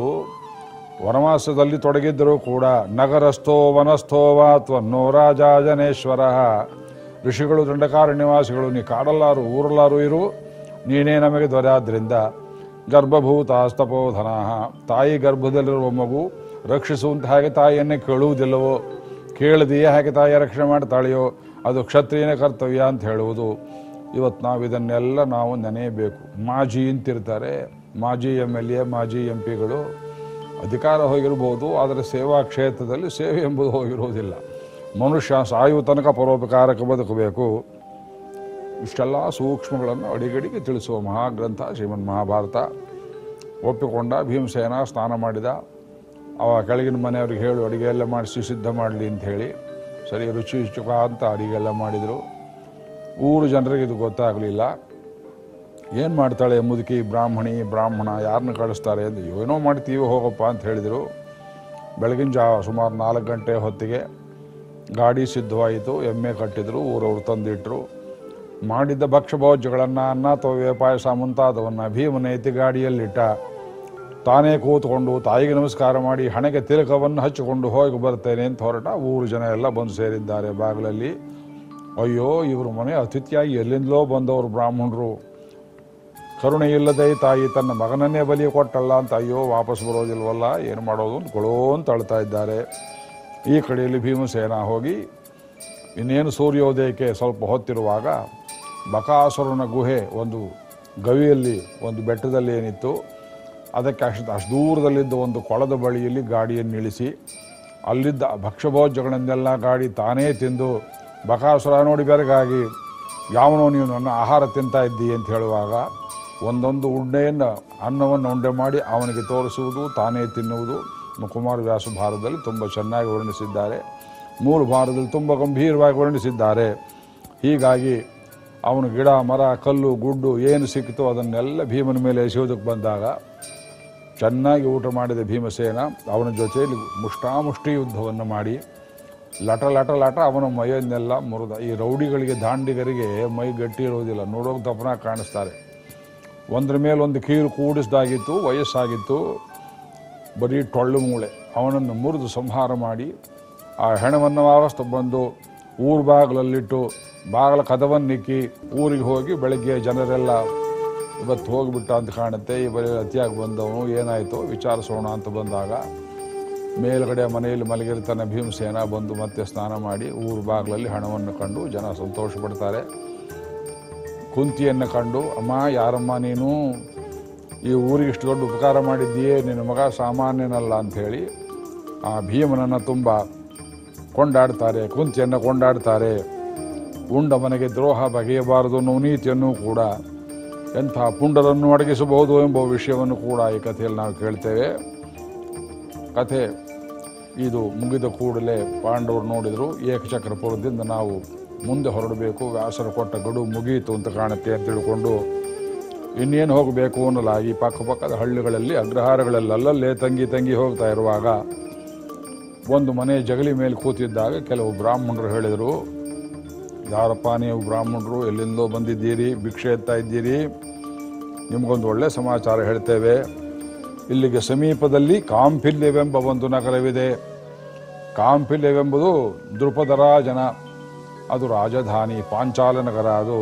ವನವಾಸದಲ್ಲಿ ತೊಡಗಿದ್ದರೂ ಕೂಡ, ನಗರಸ್ಥೋ ವನಸ್ಥೋ ವಾ ನೋರಾಜಾಜನೇಶ್ವರ ರಾಜ ಋಷಿಗಳು ದಂಡಕಾರ ನಿವಾಸಿಗಳು ನೀ ಕಾಡಲ್ಲಾರು, ಊರಲ್ಲಾರು ಇರು, ನೀನೇ ನಮಗೆ ದೊರೆಯಾದ್ರಿಂದ ಗರ್ಭಭೂತಾಸ್ತಪೋಧನ. ತಾಯಿ ಗರ್ಭದಲ್ಲಿರುವ ಮಗು ರಕ್ಷಿಸುವಂತ ಹಾಗೆ ತಾಯಿಯನ್ನೇ ಕೇಳುವುದಿಲ್ಲವೋ? ಕೇಳದೆಯೇ ಹಾಗೆ ತಾಯಿಯ ರಕ್ಷಣೆ ಮಾಡ್ತಾಳೆಯೋ? ಅದು ಕ್ಷತ್ರಿಯನೇ ಕರ್ತವ್ಯ ಅಂತ ಹೇಳುವುದು. ಇವತ್ತು ನಾವು ಇದನ್ನೆಲ್ಲ ನಾವು ನೆನೆಯಬೇಕು. ಮಾಜಿ ಅಂತಿರ್ತಾರೆ ಮಾಜಿ ಎಂ ಎಲ್ ಎ ಮಾಜಿ ಎಂ ಪಿಗಳು ಅಧಿಕಾರ ಹೋಗಿರ್ಬೋದು, ಆದರೆ ಸೇವಾ ಕ್ಷೇತ್ರದಲ್ಲಿ ಸೇವೆ ಎಂಬುದು ಹೋಗಿರುವುದಿಲ್ಲ. ಮನುಷ್ಯ ಸಾಯುವ ತನಕ ಪರೋಪಕಾರಕ್ಕೆ ಬದುಕಬೇಕು. ಇಷ್ಟೆಲ್ಲ ಸೂಕ್ಷ್ಮಗಳನ್ನು ಅಡಿಗಡಿಗೆ ತಿಳಿಸುವ ಮಹಾಗ್ರಂಥ ಶ್ರೀಮನ್ ಮಹಾಭಾರತ. ಒಪ್ಪಿಕೊಂಡ ಭೀಮಸೇನ ಸ್ನಾನ ಮಾಡಿದ. ಅವ ಕೆಳಗಿನ ಮನೆಯವ್ರಿಗೆ ಹೇಳು ಅಡುಗೆ ಎಲ್ಲ ಮಾಡಿಸಿ, ಸಿದ್ಧ ಮಾಡಲಿ ಅಂತ ಹೇಳಿ. ಸರಿ, ರುಚಿ ಚುಕ ಅಂತ ಅಡಿಗೆ ಎಲ್ಲ ಮಾಡಿದರು. ಊರು ಜನರಿಗೆ ಇದು ಗೊತ್ತಾಗಲಿಲ್ಲ. ಏನು ಮಾಡ್ತಾಳೆ ಮುದುಕಿ ಬ್ರಾಹ್ಮಣಿ ಬ್ರಾಹ್ಮಣ ಯಾರನ್ನ ಕಳಿಸ್ತಾರೆ ಅಂತ ಏನೋ ಮಾಡ್ತೀವಿ ಹೋಗಪ್ಪ ಅಂತ ಹೇಳಿದರು. ಬೆಳಗಿನ ಜಾವ ಸುಮಾರು ನಾಲ್ಕು ಗಂಟೆ ಹೊತ್ತಿಗೆ ಗಾಡಿ ಸಿದ್ಧವಾಯಿತು. ಎಮ್ಮೆ ಕಟ್ಟಿದ್ರು, ಊರವ್ರು ತಂದಿಟ್ಟರು ಮಾಡಿದ್ದ ಭಕ್ಷ್ಯಭೋಜ್ಯಗಳನ್ನು ಅನ್ನ ತೋವೆ ಪಾಯಸ ಮುಂತಾದವನ್ನು ಭೀಮನ ಗಾಡಿಯಲ್ಲಿಟ್ಟ ತಾನೇ ಕೂತ್ಕೊಂಡು ತಾಯಿಗೆ ನಮಸ್ಕಾರ ಮಾಡಿ ಹಣೆಗೆ ತಿಲಕವನ್ನು ಹಚ್ಚಿಕೊಂಡು ಹೋಗಿ ಬರ್ತೇನೆ ಅಂತ ಹೊರಟ ಊರು ಜನ ಎಲ್ಲ ಬಂದು ಸೇರಿದ್ದಾರೆ ಬಾಗಿಲಲ್ಲಿ. ಅಯ್ಯೋ, ಇವರು ಮನೆ ಅತಿಥಿಯಾಗಿ ಎಲ್ಲಿಂದಲೋ ಬಂದವರು ಬ್ರಾಹ್ಮಣರು. ಕರುಣೆ ಇಲ್ಲದೆ ತಾಯಿ ತನ್ನ ಮಗನನ್ನೇ ಬಲಿ ಕೊಟ್ಟಲ್ಲ ಅಂತ ಅಯ್ಯೋ, ವಾಪಸ್ ಬರೋದಿಲ್ವಲ್ಲ, ಏನು ಮಾಡೋದು ಅಂತ ಗೊಳೋ ಅಂತ ಅಳ್ತಾ ಇದ್ದಾರೆ. ಈ ಕಡೆಯಲ್ಲಿ ಭೀಮಸೇನ ಹೋಗಿ ಇನ್ನೇನು ಸೂರ್ಯೋದಯಕ್ಕೆ ಸ್ವಲ್ಪ ಹೊತ್ತಿರುವಾಗ ಬಕಾಸುರನ ಗುಹೆ ಒಂದು ಗವಿಯಲ್ಲಿ, ಒಂದು ಬೆಟ್ಟದಲ್ಲಿ ಏನಿತ್ತು, ಅದಕ್ಕೆ ಅಷ್ಟು ಅಷ್ಟು ದೂರದಲ್ಲಿದ್ದ ಒಂದು ಕೊಳದ ಬಳಿಯಲ್ಲಿ ಗಾಡಿಯನ್ನು ಇಳಿಸಿ, ಅಲ್ಲಿದ್ದ ಭಕ್ಷ್ಯಭೋಜ್ಯಗಳನ್ನೆಲ್ಲ ಗಾಡಿ ತಾನೇ ತಿಂದು, ಬಕಾಸುರ ನೋಡಿ ಬೆರಗಾಗಿ, ಯಾವನೋ ನೀವು ನನ್ನ ಆಹಾರ ತಿಂತಾ ಇದ್ದೀ ಅಂತ ಹೇಳುವಾಗ, ಒಂದೊಂದು ಉಂಡೆಯನ್ನು ಅನ್ನವನ್ನು ಉಂಡೆ ಮಾಡಿ ಅವನಿಗೆ ತೋರಿಸುವುದು, ತಾನೇ ತಿನ್ನುವುದು. ಕುಮಾರ ವ್ಯಾಸ ಭಾರತದಲ್ಲಿ ತುಂಬ ಚೆನ್ನಾಗಿ ವರ್ಣಿಸಿದ್ದಾರೆ. ಮೂರು ಭಾರತದಲ್ಲಿ ತುಂಬ ಗಂಭೀರವಾಗಿ ವರ್ಣಿಸಿದ್ದಾರೆ. ಹೀಗಾಗಿ ಅವನು ಗಿಡ, ಮರ, ಕಲ್ಲು, ಗುಡ್ಡು ಏನು ಸಿಕ್ತೋ ಅದನ್ನೆಲ್ಲ ಭೀಮನ ಮೇಲೆ ಎಸೆಯೋದಕ್ಕೆ ಬಂದಾಗ ಚೆನ್ನಾಗಿ ಊಟ ಮಾಡಿದ ಭೀಮಸೇನ ಅವನ ಜೊತೆಯಲ್ಲಿ ಮುಷ್ಟಾಮುಷ್ಟಿ ಯುದ್ಧವನ್ನು ಮಾಡಿ ಲಟ ಲಟ ಲಟ ಅವನ ಮೈಯನ್ನೆಲ್ಲ ಮುರಿದ. ಈ ರೌಡಿಗಳಿಗೆ, ದಾಂಡಿಗರಿಗೆ ಮೈ ಗಟ್ಟಿ ಇರೋದಿಲ್ಲ. ನೋಡೋಕೆ ದಪ್ಪನ ಕಾಣಿಸ್ತಾರೆ. ಒಂದ್ರ ಮೇಲೆ ಒಂದು ಕೀರು ಕೂಡಿಸ್ದಾಗಿತ್ತು, ವಯಸ್ಸಾಗಿತ್ತು. ಬರೀ ಟೊಳ್ಳು ಮೂಳೆ. ಅವನನ್ನು ಮುರಿದು ಸಂಹಾರ ಮಾಡಿ ಆ ಹೆಣವನ್ನು ವಾಪಸ್ ಬಂದು ಊರು ಬಾಗಿಲಲ್ಲಿಟ್ಟು ಬಾಗಿಲ ಕದವನ್ನಿಕ್ಕಿ ಊರಿಗೆ ಹೋಗಿ ಬೆಳಗ್ಗೆ ಜನರೆಲ್ಲ ಇವತ್ತು ಹೋಗಿಬಿಟ್ಟ ಅಂತ ಕಾಣುತ್ತೆ ಬರೀ ಅತಿಯಾಗಿ ಬಂದವನು, ಏನಾಯಿತು, ವಿಚಾರಿಸೋಣ ಅಂತ ಬಂದಾಗ ಮೇಲುಗಡೆ ಮನೆಯಲ್ಲಿ ಮಲಗಿರ್ತಾನೆ ಭೀಮಸೇನ, ಬಂದು ಮತ್ತೆ ಸ್ನಾನ ಮಾಡಿ ಊರು ಬಾಗಿಲಲ್ಲಿ ಹಣವನ್ನು ಕಂಡು ಜನ ಸಂತೋಷ ಪಡ್ತಾರೆ ಕುಂತಿಯನ್ನು ಕಂಡು, ಅಮ್ಮ, ಯಾರಮ್ಮ ನೀನು? ಈ ಊರಿಗೆ ಇಷ್ಟು ದೊಡ್ಡ ಉಪಕಾರ ಮಾಡಿದ್ದೀಯೇ, ನಿನ್ನ ಮಗ ಸಾಮಾನ್ಯನಲ್ಲ ಅಂಥೇಳಿ ಆ ಭೀಮನನ್ನು ತುಂಬ ಕೊಂಡಾಡ್ತಾರೆ, ಕುಂತಿಯನ್ನು ಕೊಂಡಾಡ್ತಾರೆ. ಉಂಡ ಮನೆಗೆ ದ್ರೋಹ ಬಗೆಯಬಾರದು ಅನ್ನೋ ನೀತಿಯನ್ನು ಕೂಡ ಎಂಥ ಪುಂಡರನ್ನು ಅಡಗಿಸಬಹುದು ಎಂಬ ವಿಷಯವನ್ನು ಕೂಡ ಈ ಕಥೆಯಲ್ಲಿ ನಾವು ಕೇಳ್ತೇವೆ. ಕಥೆ ಇದು ಮುಗಿದ ಕೂಡಲೇ ಪಾಂಡವರು ನೋಡಿದರು ಏಕಚಕ್ರಪುರದಿಂದ ನಾವು ಮುಂದೆ ಹೊರಡಬೇಕು, ವ್ಯಾಸರು ಕೊಟ್ಟ ಗಡು ಮುಗಿಯಿತು ಅಂತ ಕಾಣುತ್ತೆ ಅಂತ ತಿಳ್ಕೊಂಡು ಇನ್ನೇನು ಹೋಗಬೇಕು ಅನ್ನಲಾಗಿ ಪಕ್ಕಪಕ್ಕದ ಹಳ್ಳಿಗಳಲ್ಲಿ ಅಗ್ರಹಾರಗಳಲ್ಲಿ ಅಲ್ಲಲ್ಲೇ ತಂಗಿ ತಂಗಿ ಹೋಗ್ತಾ ಇರುವಾಗ ಒಂದು ಮನೆ ಜಗಲಿ ಮೇಲೆ ಕೂತಿದ್ದಾಗ ಕೆಲವು ಬ್ರಾಹ್ಮಣರು ಹೇಳಿದರು ಯಾರಪ್ಪ ನೀವು ಬ್ರಾಹ್ಮಣರು ಎಲ್ಲಿಂದೋ ಬಂದಿದ್ದೀರಿ, ಭಿಕ್ಷೆ ಎತ್ತಾ ಇದ್ದೀರಿ? ನಿಮಗೊಂದು ಒಳ್ಳೆ ಸಮಾಚಾರ ಹೇಳ್ತೇವೆ. ಇಲ್ಲಿಗೆ ಸಮೀಪದಲ್ಲಿ ಕಾಂಪಿಲ್ಯವೆಂಬ ಒಂದು ನಗರವಿದೆ. ಕಾಂಪಿಲ್ಯವೆಂಬುದು ದೃಪದರ ಜನ ಅದು ರಾಜಧಾನಿ ಪಾಂಚಾಲ ನಗರ ಅದು.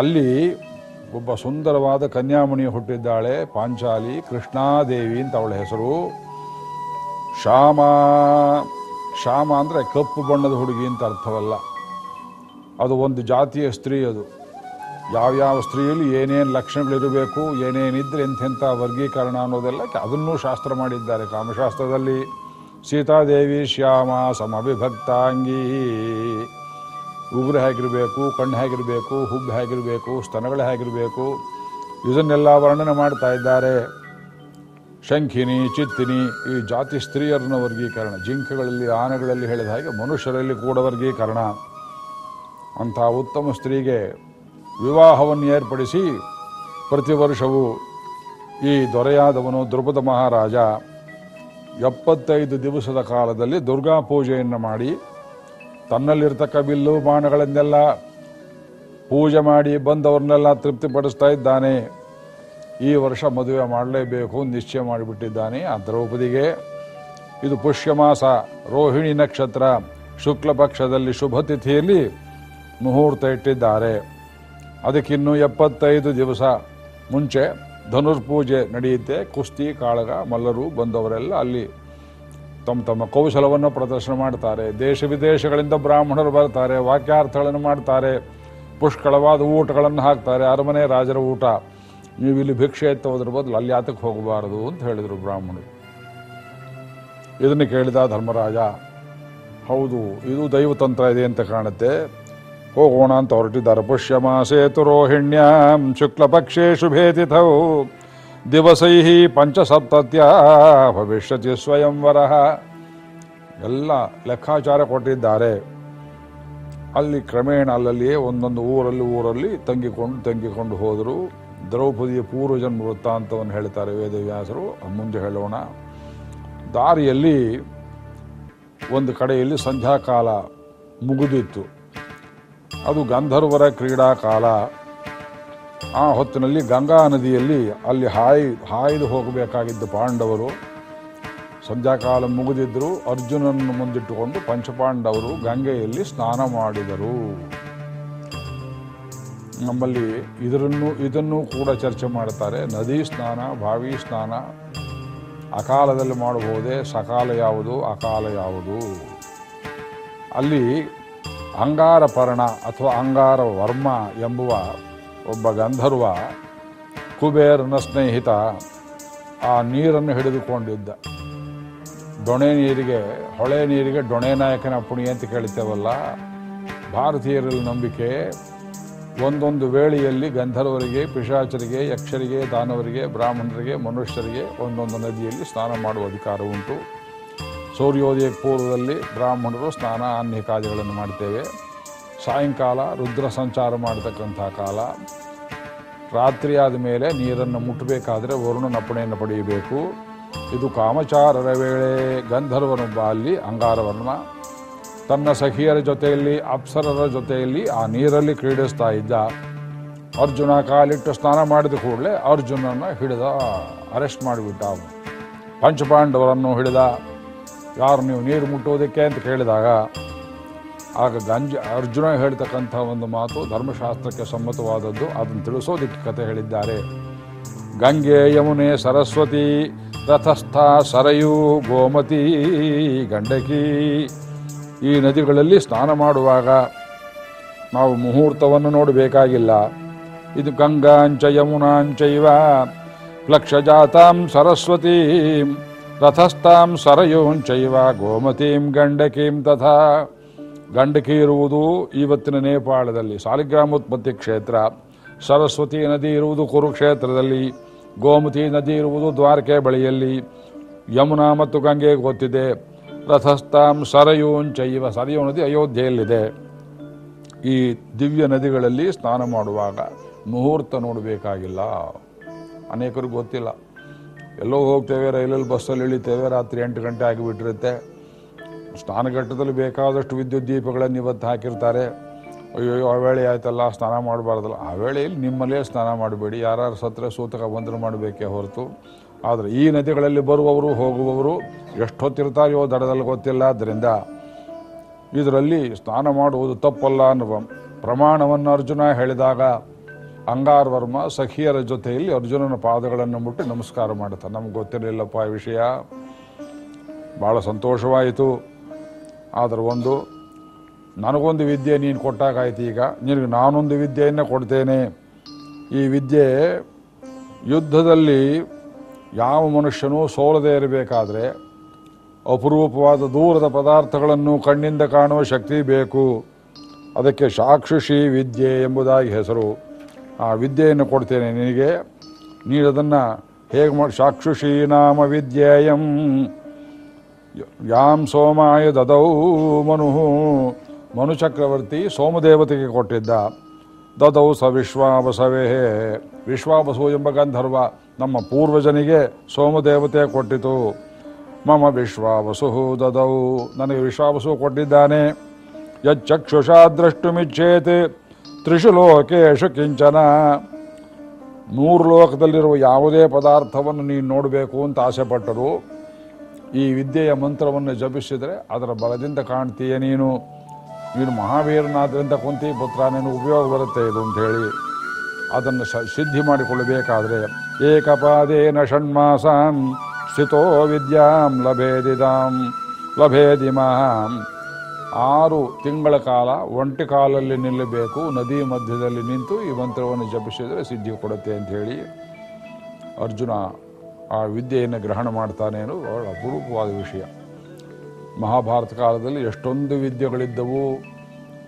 ಅಲ್ಲಿ ಒಬ್ಬ ಸುಂದರವಾದ ಕನ್ಯಾಮಣಿ ಹುಟ್ಟಿದ್ದಾಳೆ, ಪಾಂಚಾಲಿ ಕೃಷ್ಣಾದೇವಿ ಅಂತ ಅವಳ ಹೆಸರು. ಶ್ಯಾಮ ಶ್ಯಾಮ ಅಂದರೆ ಕಪ್ಪು ಬಣ್ಣದ ಹುಡುಗಿ ಅಂತ ಅರ್ಥವಲ್ಲ. ಅದು ಒಂದು ಜಾತಿಯ ಸ್ತ್ರೀ ಅದು. ಯಾವ್ಯಾವ ಸ್ತ್ರೀಯಲ್ಲಿ ಏನೇನು ಲಕ್ಷಣಗಳಿರಬೇಕು ಏನೇನಿದ್ರೆ ಎಂಥೆಂಥ ವರ್ಗೀಕರಣ ಅನ್ನೋದೆಲ್ಲ ಅದನ್ನೂ ಶಾಸ್ತ್ರ ಮಾಡಿದ್ದಾರೆ. ಕಾಮಶಾಸ್ತ್ರದಲ್ಲಿ ಸೀತಾದೇವಿ ಶ್ಯಾಮ ಸಮವಿಭಕ್ತಾಂಗಿ. ಉಗುರು ಹೇಗಿರಬೇಕು, ಕಣ್ಣು ಹೇಗಿರಬೇಕು ಹುಬ್ಬು ಹೇಗಿರಬೇಕು, ಸ್ತನಗಳು ಹೇಗಿರಬೇಕು, ಇದನ್ನೆಲ್ಲ ವರ್ಣನೆ ಮಾಡ್ತಾ ಇದ್ದಾರೆ. ಶಂಖಿನಿ, ಚಿತ್ತಿನಿ ಈ ಜಾತಿ ಸ್ತ್ರೀಯರನ್ನ ವರ್ಗೀಕರಣ. ಜಿಂಕೆಗಳಲ್ಲಿ, ಆನೆಗಳಲ್ಲಿ ಹೇಳಿದ ಹಾಗೆ ಮನುಷ್ಯರಲ್ಲಿ ಕೂಡ ವರ್ಗೀಕರಣ. ಅಂಥ ಉತ್ತಮ ಸ್ತ್ರೀಗೆ ವಿವಾಹವನ್ನು ಏರ್ಪಡಿಸಿ ಪ್ರತಿ ವರ್ಷವೂ ಈ ದೊರೆಯಾದವನು ದ್ರುಪದ ಮಹಾರಾಜ ಎಪ್ಪತ್ತೈದು ದಿವಸದ ಕಾಲದಲ್ಲಿ ದುರ್ಗಾ ಪೂಜೆಯನ್ನು ಮಾಡಿ ತನ್ನಲ್ಲಿರ್ತಕ್ಕ ಬಿಲ್ಲು ಬಾಣಗಳನ್ನೆಲ್ಲ ಪೂಜೆ ಮಾಡಿ ಬಂದವ್ರನ್ನೆಲ್ಲ ತೃಪ್ತಿಪಡಿಸ್ತಾ ಇದ್ದಾನೆ. ಈ ವರ್ಷ ಮದುವೆ ಮಾಡಲೇಬೇಕು, ನಿಶ್ಚಯ ಮಾಡಿಬಿಟ್ಟಿದ್ದಾನೆ. ಆ ದ್ರೌಪದಿಗೆ ಇದು ಪುಷ್ಯಮಾಸ, ರೋಹಿಣಿ ನಕ್ಷತ್ರ, ಶುಕ್ಲ ಪಕ್ಷದಲ್ಲಿ ಶುಭ ಮುಹೂರ್ತ ಇಟ್ಟಿದ್ದಾರೆ. ಅದಕ್ಕಿನ್ನೂ ಎಪ್ಪತ್ತೈದು ದಿವಸ ಮುಂಚೆ ಧನುರ್ಪೂಜೆ ನಡೆಯುತ್ತೆ. ಕುಸ್ತಿ, ಕಾಳಗ, ಮಲ್ಲರು ಬಂದವರೆಲ್ಲ ಅಲ್ಲಿ ತಮ್ಮ ತಮ್ಮ ಕೌಶಲವನ್ನು ಪ್ರದರ್ಶನ ಮಾಡ್ತಾರೆ. ದೇಶ ವಿದೇಶಗಳಿಂದ ಬ್ರಾಹ್ಮಣರು ಬರ್ತಾರೆ, ವಾಕ್ಯಾರ್ಥಗಳನ್ನು ಮಾಡ್ತಾರೆ, ಪುಷ್ಕಳವಾದ ಊಟಗಳನ್ನು ಹಾಕ್ತಾರೆ, ಅರಮನೆ ರಾಜರ ಊಟ. ನೀವು ಇಲ್ಲಿ ಭಿಕ್ಷೆ ಎತ್ತೋದ್ರ ಬದಲು ಅಲ್ಲಿ ಆತಕ್ಕೆ ಹೋಗಬಾರದು ಅಂತ ಹೇಳಿದರು ಬ್ರಾಹ್ಮಣರು. ಇದನ್ನು ಕೇಳಿದ ಧರ್ಮರಾಜ, ಹೌದು, ಇದು ದೈವತಂತ್ರ ಇದೆ ಅಂತ ಕಾಣುತ್ತೆ. ಹೋಗೋಣ ಅಂತ ಹೊರಟಿದ್ದಾರೆ. ಪುಷ್ಯಮಾಸೇತು ರೋಹಿಣ್ಯಾಂ ಶುಕ್ಲ ಪಕ್ಷೇ ಶುಭೇ ತಿಥೌ ದಿವಸೈ ಪಂಚಸಪ್ತತ್ಯ ಭವಿಷ್ಯತಿ ಸ್ವಯಂವರ ಎಲ್ಲ ಲೆಕ್ಕಾಚಾರ ಕೊಟ್ಟಿದ್ದಾರೆ. ಅಲ್ಲಿ ಕ್ರಮೇಣ ಅಲ್ಲಲ್ಲಿಯೇ ಒಂದೊಂದು ಊರಲ್ಲಿ ಊರಲ್ಲಿ ತಂಗಿಕೊಂಡು ತಂಗಿಕೊಂಡು ಹೋದರು. ದ್ರೌಪದಿಯ ಪೂರ್ವಜನ್ಮ ವೃತ್ತಾಂತವನ್ನು ಹೇಳ್ತಾರೆ ವೇದವ್ಯಾಸರು. ಮುಂದೆ ಹೇಳೋಣ. ದಾರಿಯಲ್ಲಿ ಒಂದು ಕಡೆಯಲ್ಲಿ ಸಂಧ್ಯಾಕಾಲ ಮುಗಿದಿತ್ತು. ಅದು ಗಂಧರ್ವರ ಕ್ರೀಡಾ ಕಾಲ ಆ ಹೊತ್ತಿನಲ್ಲಿ ಗಂಗಾ ನದಿಯಲ್ಲಿ ಅಲ್ಲಿ ಹಾಯಿ, ಹಾಯ್ದು ಹೋಗಬೇಕಾಗಿದ್ದ ಪಾಂಡವರು. ಸಂಧ್ಯಾಕಾಲ ಮುಗಿದಿದ್ದರು ಅರ್ಜುನನ್ನು ಮುಂದಿಟ್ಟುಕೊಂಡು ಪಂಚಪಾಂಡವರು ಗಂಗೆಯಲ್ಲಿ ಸ್ನಾನ ಮಾಡಿದರು. ನಮ್ಮಲ್ಲಿ ಇದರನ್ನು, ಇದನ್ನು ಕೂಡ ಚರ್ಚೆ ಮಾಡ್ತಾರೆ ನದಿ ಸ್ನಾನ, ಬಾವಿ ಸ್ನಾನ, ಅಕಾಲದಲ್ಲಿ ಮಾಡಬಹುದೇ ಸಕಾಲ ಯಾವುದು, ಅಕಾಲ ಯಾವುದು. ಅಲ್ಲಿ ಅಂಗಾರ ಪರ್ಣ ಅಥವಾ ಅಂಗಾರ ವರ್ಮ ಎಂಬುವ ಒಬ್ಬ ಗಂಧರ್ವ ಕುಬೇರನ ಸ್ನೇಹಿತ ಆ ನೀರನ್ನು ಹಿಡಿದುಕೊಂಡಿದ್ದ. ದೊಣೆ ನೀರಿಗೆ, ಹೊಳೆ ನೀರಿಗೆ ಡೊಣೆ ನಾಯಕನ ಪುಣಿ ಅಂತ ಕೇಳ್ತೇವಲ್ಲ ಭಾರತೀಯರಲ್ಲಿ ನಂಬಿಕೆ, ಒಂದೊಂದು ವೇಳೆಯಲ್ಲಿ ಗಂಧರ್ವರಿಗೆ, ಪಿಶಾಚರಿಗೆ, ಯಕ್ಷರಿಗೆ, ದಾನವರಿಗೆ, ಬ್ರಾಹ್ಮಣರಿಗೆ, ಮನುಷ್ಯರಿಗೆ ಒಂದೊಂದು ನದಿಯಲ್ಲಿ ಸ್ನಾನ ಮಾಡುವ ಅಧಿಕಾರ ಉಂಟು. ಸೂರ್ಯೋದಯ ಪೂರ್ವದಲ್ಲಿ ಬ್ರಾಹ್ಮಣರು ಸ್ನಾನ ಅನ್ಯಕಾದಿಗಳನ್ನು ಮಾಡ್ತೇವೆ. ಸಾಯಂಕಾಲ ರುದ್ರ ಸಂಚಾರ ಮಾಡತಕ್ಕಂಥ ಕಾಲ. ರಾತ್ರಿ ಆದ ಮೇಲೆ ನೀರನ್ನು ಮುಟ್ಟಬೇಕಾದ್ರೆ ವರುಣನ ಅಪ್ಪಣೆಯನ್ನು ಪಡೆಯಬೇಕು. ಇದು ಕಾಮಚಾರರ ವೇಳೆ ಗಂಧರ್ವನೊಬ್ಬ ಅಲ್ಲಿ ಅಂಗಾರವರ್ಣ. ತನ್ನ ಸಖಿಯರ ಜೊತೆಯಲ್ಲಿ, ಅಪ್ಸರರ ಜೊತೆಯಲ್ಲಿ ಆ ನೀರಲ್ಲಿ ಕ್ರೀಡಿಸ್ತಾ ಇದ್ದ. ಅರ್ಜುನ ಕಾಲಿಟ್ಟು ಸ್ನಾನ ಮಾಡಿದ ಕೂಡಲೇ ಅರ್ಜುನನ್ನು ಹಿಡಿದ, ಅರೆಸ್ಟ್ ಮಾಡಿಬಿಟ್ಟ ಅವನು. ಪಂಚಪಾಂಡವರನ್ನು ಹಿಡಿದ. ಯಾರು ನೀವು ನೀರು ಮುಟ್ಟೋದಕ್ಕೆ ಅಂತ ಕೇಳಿದಾಗ, ಆಗ ಗಂಜ ಅರ್ಜುನ ಹೇಳ್ತಕ್ಕಂಥ ಒಂದು ಮಾತು ಧರ್ಮಶಾಸ್ತ್ರಕ್ಕೆ ಸಮ್ಮತವಾದದ್ದು. ಅದನ್ನು ತಿಳಿಸೋದಕ್ಕೆ ಕತೆ ಹೇಳಿದ್ದಾರೆ. ಗಂಗೆ ಯಮುನೆ ಸರಸ್ವತಿ ರಥಸ್ಥ ಸರಯು ಗೋಮತಿ ಗಂಡಕಿ. ಈ ನದಿಗಳಲ್ಲಿ ಸ್ನಾನ ಮಾಡುವಾಗ ನಾವು ಮುಹೂರ್ತವನ್ನು ನೋಡಬೇಕಾಗಿಲ್ಲ. ಇದು ಗಂಗಾಂಚ ಯಮುನಾಂಚೈವ ಲಕ್ಷಜಾತಾಂ ಸರಸ್ವತೀಂ. ರಥಸ್ಥಾಂ ಸರಯೋಂಚೈವ ಗೋಮತೀಂ ಗಂಡಕೀಂ ತಥಾ. ಗಂಡಕಿ ಇರುವುದು ಇವತ್ತಿನ ನೇಪಾಳದಲ್ಲಿ ಸಾಲಿಗ್ರಾಮೋತ್ಪತ್ತಿ ಕ್ಷೇತ್ರ, ಸರಸ್ವತಿ ನದಿ ಇರುವುದು ಕುರುಕ್ಷೇತ್ರದಲ್ಲಿ, ಗೋಮತಿ ನದಿ ಇರುವುದು ದ್ವಾರಕೆ ಬಳಿಯಲ್ಲಿ, ಯಮುನಾ ಮತ್ತು ಗಂಗೆ ಗೊತ್ತಿದೆ. ರಥಸ್ಥಾಂ ಸರಯೂಂಚೈವ ಸರಯೂ ನದಿ ಅಯೋಧ್ಯೆಯಲ್ಲಿದೆ. ಈ ದಿವ್ಯ ನದಿಗಳಲ್ಲಿ ಸ್ನಾನ ಮಾಡುವಾಗ ಮುಹೂರ್ತ ನೋಡಬೇಕಾಗಿಲ್ಲ. ಅನೇಕರಿಗೆ ಗೊತ್ತಿಲ್ಲ. ಎಲ್ಲೋ ಹೋಗ್ತೇವೆ, ರೈಲಲ್ಲಿ ಬಸ್ಸಲ್ಲಿ ಇಳಿತೇವೆ, ರಾತ್ರಿ ಎಂಟು ಗಂಟೆ ಆಗಿಬಿಟ್ಟಿರುತ್ತೆ. ಸ್ನಾನಘಟ್ಟದಲ್ಲಿ ಬೇಕಾದಷ್ಟು ವಿದ್ಯುತ್ ದೀಪಗಳನ್ನು ಇವತ್ತು ಹಾಕಿರ್ತಾರೆ. ಅಯ್ಯೋ, ಆ ವೇಳೆ ಆಯ್ತಲ್ಲ, ಸ್ನಾನ ಮಾಡಬಾರ್ದಲ್ಲ. ಆ ವೇಳೆಯಲ್ಲಿ ನಿಮ್ಮಲ್ಲೇ ಸ್ನಾನ ಮಾಡಬೇಡಿ. ಯಾರು ಸತ್ರ ಸೂತಕ ಬಂದರೂ ಮಾಡಬೇಕೇ ಹೊರತು. ಆದರೆ ಈ ನದಿಗಳಲ್ಲಿ ಬರುವವರು, ಹೋಗುವವರು ಎಷ್ಟೊತ್ತಿರ್ತಾರೆಯೋ ದಡದಲ್ಲಿ ಗೊತ್ತಿಲ್ಲ. ಆದ್ದರಿಂದ ಇದರಲ್ಲಿ ಸ್ನಾನ ಮಾಡುವುದು ತಪ್ಪಲ್ಲ ಅನ್ನುವ ಪ್ರಮಾಣವನ್ನು ಅರ್ಜುನ ಹೇಳಿದಾಗ ಅಂಗಾರವರ್ಮ ಸಖಿಯರ ಜೊತೆಯಲ್ಲಿ ಅರ್ಜುನನ ಪಾದಗಳನ್ನು ಮುಟ್ಟಿ ನಮಸ್ಕಾರ ಮಾಡುತ್ತಾ ನಮ್ಗೆ ಗೊತ್ತಿರಲಿಲ್ಲಪ್ಪ ಈ ವಿಷಯ. ಭಾಳ ಸಂತೋಷವಾಯಿತು. ಆದರೆ ಒಂದು, ನನಗೊಂದು ವಿದ್ಯೆ ನೀನು ಕೊಟ್ಟಾಗಾಯ್ತು ಈಗ. ನಿನಗೆ ನಾನೊಂದು ವಿದ್ಯೆಯನ್ನು ಕೊಡ್ತೇನೆ. ಈ ವಿದ್ಯೆ ಯುದ್ಧದಲ್ಲಿ ಯಾವ ಮನುಷ್ಯನೂ ಸೋಲದೇ ಇರಬೇಕಾದ್ರೆ ಅಪರೂಪವಾದ ದೂರದ ಪದಾರ್ಥಗಳನ್ನು ಕಣ್ಣಿಂದ ಕಾಣುವ ಶಕ್ತಿ ಬೇಕು. ಅದಕ್ಕೆ ಸಾಕ್ಷುಷಿ ವಿದ್ಯೆ ಎಂಬುದಾಗಿ ಹೆಸರು. ಆ ವಿದ್ಯೆಯನ್ನು ಕೊಡ್ತೇನೆ ನಿನಗೆ. ನೀನು ಅದನ್ನು ಹೇಗೆ ಮಾಡಿ? ಸಾಕ್ಷುಷಿ ನಾಮ ವಿದ್ಯೇಯಂ. ಯಾಂ ಸೋಮಾಯ ದದೌ ಮನು ಮನು ಚಕ್ರವರ್ತಿ ಸೋಮದೇವತೆಗೆ ಕೊಟ್ಟಿದ್ದ. ದದೌ ಸ ವಿಶ್ವಾಬಸವೇ ವಿಶ್ವಾಬಸು ಎಂಬ ಗಂಧರ್ವ ನಮ್ಮ ಪೂರ್ವಜನಿಗೆ ಸೋಮದೇವತೆ ಕೊಟ್ಟಿತು. ಮಮ ವಿಶ್ವಾಬಸು ದದೌ. ನನಗೆ ವಿಶ್ವಾಬಸು ಕೊಟ್ಟಿದ್ದಾನೆ. ಯಚ್ಚಕ್ಷುಷಾ ದ್ರಷ್ಟುಮಿಚ್ಛೇತ್ ತ್ರಿಷು ಲೋಕೇಶು ಕಿಂಚನ ನೂರು ಲೋಕದಲ್ಲಿರುವ ಯಾವುದೇ ಪದಾರ್ಥವನ್ನು ನೀನು ನೋಡಬೇಕು ಅಂತ ಆಸೆಪಟ್ಟರು. ಈ ವಿದ್ಯೆಯ ಮಂತ್ರವನ್ನು ಜಪಿಸಿದರೆ ಅದರ ಬಲದಿಂದ ಕಾಣ್ತೀಯ ನೀನು. ನೀನು ಮಹಾವೀರನಾದ್ರಿಂದ ಕುಂತಿ ಪುತ್ರ ನೀನು ಉಪಯೋಗ ಬರುತ್ತೆ ಇದು ಅಂತ ಹೇಳಿ ಅದನ್ನು ಸಿದ್ಧಿ ಮಾಡಿಕೊಳ್ಳಬೇಕಾದ್ರೆ ಏಕಪಾದೇನ ಷಣ್ಮಾಸಾಂ ಸ್ಥಿತೋ ವಿದ್ಯಾಂ ಲಭೇದಿದಾಂ ಲಭೇದಿಮಾಂ. ಆರು ತಿಂಗಳ ಕಾಲ ಒಂಟಿ ಕಾಲಲ್ಲಿ ನಿಲ್ಲಬೇಕು, ನದಿ ಮಧ್ಯದಲ್ಲಿ ನಿಂತು ಈ ಮಂತ್ರವನ್ನು ಜಪಿಸಿದರೆ ಸಿದ್ಧಿ ಕೊಡುತ್ತೆ ಅಂತ ಹೇಳಿ ಅರ್ಜುನ ಆ ವಿದ್ಯೆಯನ್ನು ಗ್ರಹಣ ಮಾಡ್ತಾನೆ ಅನ್ನೋದು ಬಹಳ ಅಪರೂಪವಾದ ವಿಷಯ. ಮಹಾಭಾರತ ಕಾಲದಲ್ಲಿ ಎಷ್ಟೊಂದು ವಿದ್ಯೆಗಳಿದ್ದವು.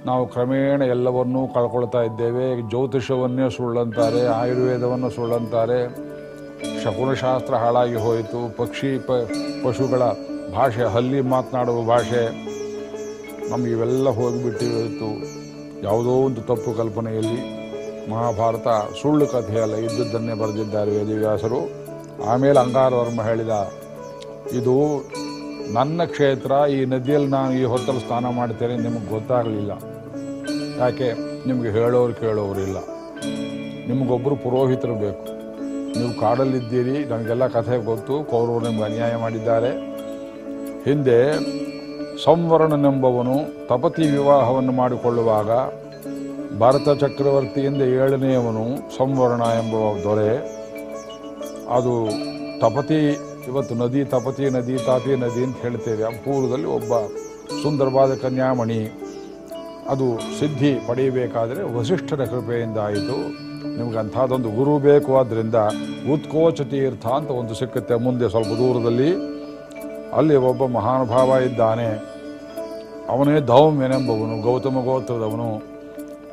ನಾವು ಕ್ರಮೇಣ ಎಲ್ಲವನ್ನೂ ಕಳ್ಕೊಳ್ತಾ ಇದ್ದೇವೆ. ಜ್ಯೋತಿಷವನ್ನೇ ಸುಳ್ಳಂತಾರೆ, ಆಯುರ್ವೇದವನ್ನು ಸುಳ್ಳಂತಾರೆ. ಶಕುನಶಾಸ್ತ್ರ ಹಾಳಾಗಿ ಹೋಯಿತು. ಪಕ್ಷಿ ಪಶುಗಳ ಭಾಷೆ, ಹಲ್ಲಿ ಮಾತನಾಡುವ ಭಾಷೆ ನಮಗೆ ಇವೆಲ್ಲ ಯಾವುದೋ ಒಂದು ತಪ್ಪು ಕಲ್ಪನೆಯಲ್ಲಿ ಮಹಾಭಾರತ ಸುಳ್ಳು ಕಥೆಯಲ್ಲ ಇದ್ದದ್ದನ್ನೇ ಬರೆದಿದ್ದಾರೆ ವೇದವ್ಯಾಸರು ಆಮೇಲೆ ಅಂಗಾರವರ್ಮ ಹೇಳಿದ, ಇದು ನನ್ನ ಕ್ಷೇತ್ರ, ಈ ನದಿಯಲ್ಲಿ ನಾನು ಈ ಹೊತ್ತಲ್ಲಿ ಸ್ನಾನ ಮಾಡ್ತೇನೆ, ನಿಮಗೆ ಗೊತ್ತಾಗಲಿಲ್ಲ. ಯಾಕೆ? ನಿಮಗೆ ಹೇಳೋರು ಕೇಳೋರು ಇಲ್ಲ. ನಿಮಗೊಬ್ಬರು ಪುರೋಹಿತರು ಬೇಕು. ನೀವು ಕಾಡಲ್ಲಿದ್ದೀರಿ ನನಗೆಲ್ಲ ಕಥೆ ಗೊತ್ತು, ಕೌರವರು ನಿಮ್ಗೆ ಅನ್ಯಾಯ ಮಾಡಿದ್ದಾರೆ. ಹಿಂದೆ ಸಂವರಣನೆಂಬವನು ತಪತಿ ವಿವಾಹವನ್ನು ಮಾಡಿಕೊಳ್ಳುವಾಗ ಭಾರತ ಚಕ್ರವರ್ತಿಯಿಂದ ಏಳನೆಯವನು ಸಂವರ್ಣ ಎಂಬ ದೊರೆ. ಅದು ತಪತಿ, ಇವತ್ತು ನದಿ, ತಪತಿ, ನದಿ, ತಾಪಿ, ನದಿ ಅಂತ ಹೇಳ್ತೇವೆ. ಪೂರ್ವದಲ್ಲಿ ಒಬ್ಬ ಸುಂದರವಾದ ಕನ್ಯಾಮಣಿ. ಅದು ಸಿದ್ಧಿ ಪಡೆಯಬೇಕಾದರೆ ವಸಿಷ್ಠರ ಕೃಪೆಯಿಂದ ಆಯಿತು. ನಿಮ್ಗೆ ಅಂಥದ್ದೊಂದು ಗುರು ಬೇಕು ಆದ್ದರಿಂದ ಉತ್ಕೋಚ ತೀರ್ಥ ಅಂತ ಒಂದು ಸಿಕ್ಕುತ್ತೆ ಮುಂದೆ ಸ್ವಲ್ಪ ದೂರದಲ್ಲಿ. ಅಲ್ಲಿ ಒಬ್ಬ ಮಹಾನುಭಾವ ಇದ್ದಾನೆ. ಅವನೇ ಧೌಮ್ಯನೆಂಬವನು, ಗೌತಮ ಗೋತ್ರದವನು,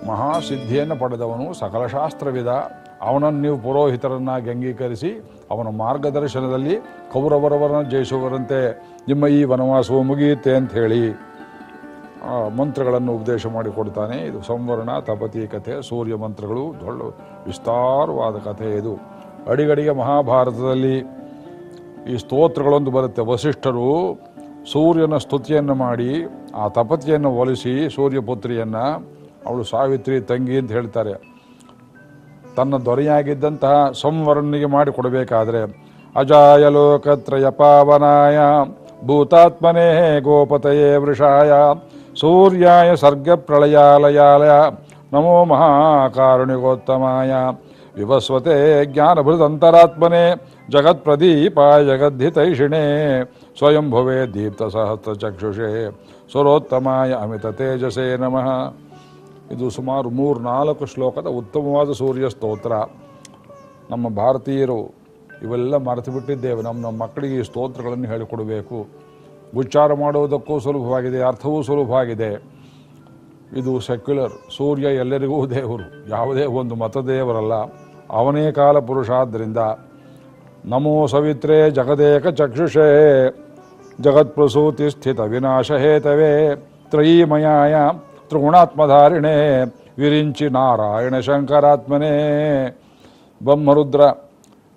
ಮಹಾಸಿದ್ಧಿಯನ್ನು ಪಡೆದವನು, ಸಕಲ ಶಾಸ್ತ್ರವಿದ. ಅವನನ್ನು ನೀವು ಪುರೋಹಿತರನ್ನಾಗಿ ಅಂಗೀಕರಿಸಿ, ಅವನ ಮಾರ್ಗದರ್ಶನದಲ್ಲಿ ಕೌರವರವರನ್ನು ಜಯಿಸುವರಂತೆ ನಿಮ್ಮ ಈ ವನವಾಸವು ಮುಗಿಯುತ್ತೆ ಅಂತ ಹೇಳಿ ಮಂತ್ರಗಳನ್ನು ಉಪದೇಶ ಮಾಡಿಕೊಡ್ತಾನೆ. ಇದು ಸಂವರ್ಣ, ತಪತಿ ಕಥೆ, ಸೂರ್ಯ ಮಂತ್ರಗಳು, ದೊಡ್ಡ ವಿಸ್ತಾರವಾದ ಕಥೆ ಇದು. ಅಡಿಗಡಿಗೆ ಮಹಾಭಾರತದಲ್ಲಿ ಈ ಸ್ತೋತ್ರಗಳೊಂದು ಬರುತ್ತೆ. ವಸಿಷ್ಠರು ಸೂರ್ಯನ ಸ್ತುತಿಯನ್ನು ಮಾಡಿ, ಆ ತಪತಿಯನ್ನು ಒಲಿಸಿ ಸೂರ್ಯಪುತ್ರಿಯನ್ನು, ಅವಳು ಸಾವಿತ್ರಿ ತಂಗಿ ಅಂತ ಹೇಳ್ತಾರೆ. ತನ್ನ ದೊರೆಯಾಗಿದ್ದಂತಹ ಸಂವರ್ಣಿಗೆ ಮಾಡಿಕೊಡಬೇಕಾದ್ರೆ, ಅಜಾಯ ಲೋಕತ್ರಯ ಪಾವನಾಯ, ಭೂತಾತ್ಮನೇ ಗೋಪತಯೇ ವೃಷಾಯ, ಸೂರ್ಯಾಯ ಸರ್ಗ ಪ್ರಳಯಾಲಯಾಲಯ ನಮೋ ಮಹಾಕಾರುಣಿಗೋತ್ತಮಾಯ ವಿವಸ್ವತೆ ಜ್ಞಾನಭೃದಂತರಾತ್ಮನೆ ಜಗತ್ಪ್ರದೀಪಾಯ ಜಗದ್ಧಿತೈಷಿಣೆ. ಸ್ವಯಂಭುವೆ ದೀಪ್ತ ಸಹಸ್ರ ಚಕ್ಷುಷೆ ಸ್ವರೋತ್ತಮಾಯ ಅಮಿತ ತೇಜಸೇ ನಮಃ. ಇದು ಸುಮಾರು ಮೂರು ನಾಲ್ಕು ಶ್ಲೋಕದ ಉತ್ತಮವಾದ ಸೂರ್ಯ ಸ್ತೋತ್ರ. ನಮ್ಮ ಭಾರತೀಯರು ಇವೆಲ್ಲ ಮರೆತು ಬಿಟ್ಟಿದ್ದೇವೆ. ನಮ್ಮ ನಮ್ಮ ಮಕ್ಕಳಿಗೆ ಈ ಸ್ತೋತ್ರಗಳನ್ನು ಹೇಳಿಕೊಡಬೇಕು. ಉಚ್ಚಾರ ಮಾಡುವುದಕ್ಕೂ ಸುಲಭವಾಗಿದೆ, ಅರ್ಥವೂ ಸುಲಭವಾಗಿದೆ. ಇದು ಸೆಕ್ಯುಲರ್, ಸೂರ್ಯ ಎಲ್ಲರಿಗೂ ದೇವರು, ಯಾವುದೇ ಒಂದು ಮತದೇವರಲ್ಲ, ಅವನೇ ಕಾಲ ಪುರುಷಾದ್ದರಿಂದ ನಮೋ ಸವಿತ್ರೇ ಜಗದೇಕ ಚಕ್ಷುಷೇ. ಜಗತ್ಪ್ರಸೂತಿ ಸ್ಥಿತ ವಿನಾಶ ಹೇತವೇ ತ್ರಯೀಮಯಾಯ ತ್ರಿಗುಣಾತ್ಮಧಾರಿಣೆ ವಿರಿಂಚಿ ನಾರಾಯಣ ಶಂಕರಾತ್ಮನೇ. ಬ್ರಹ್ಮರುದ್ರ,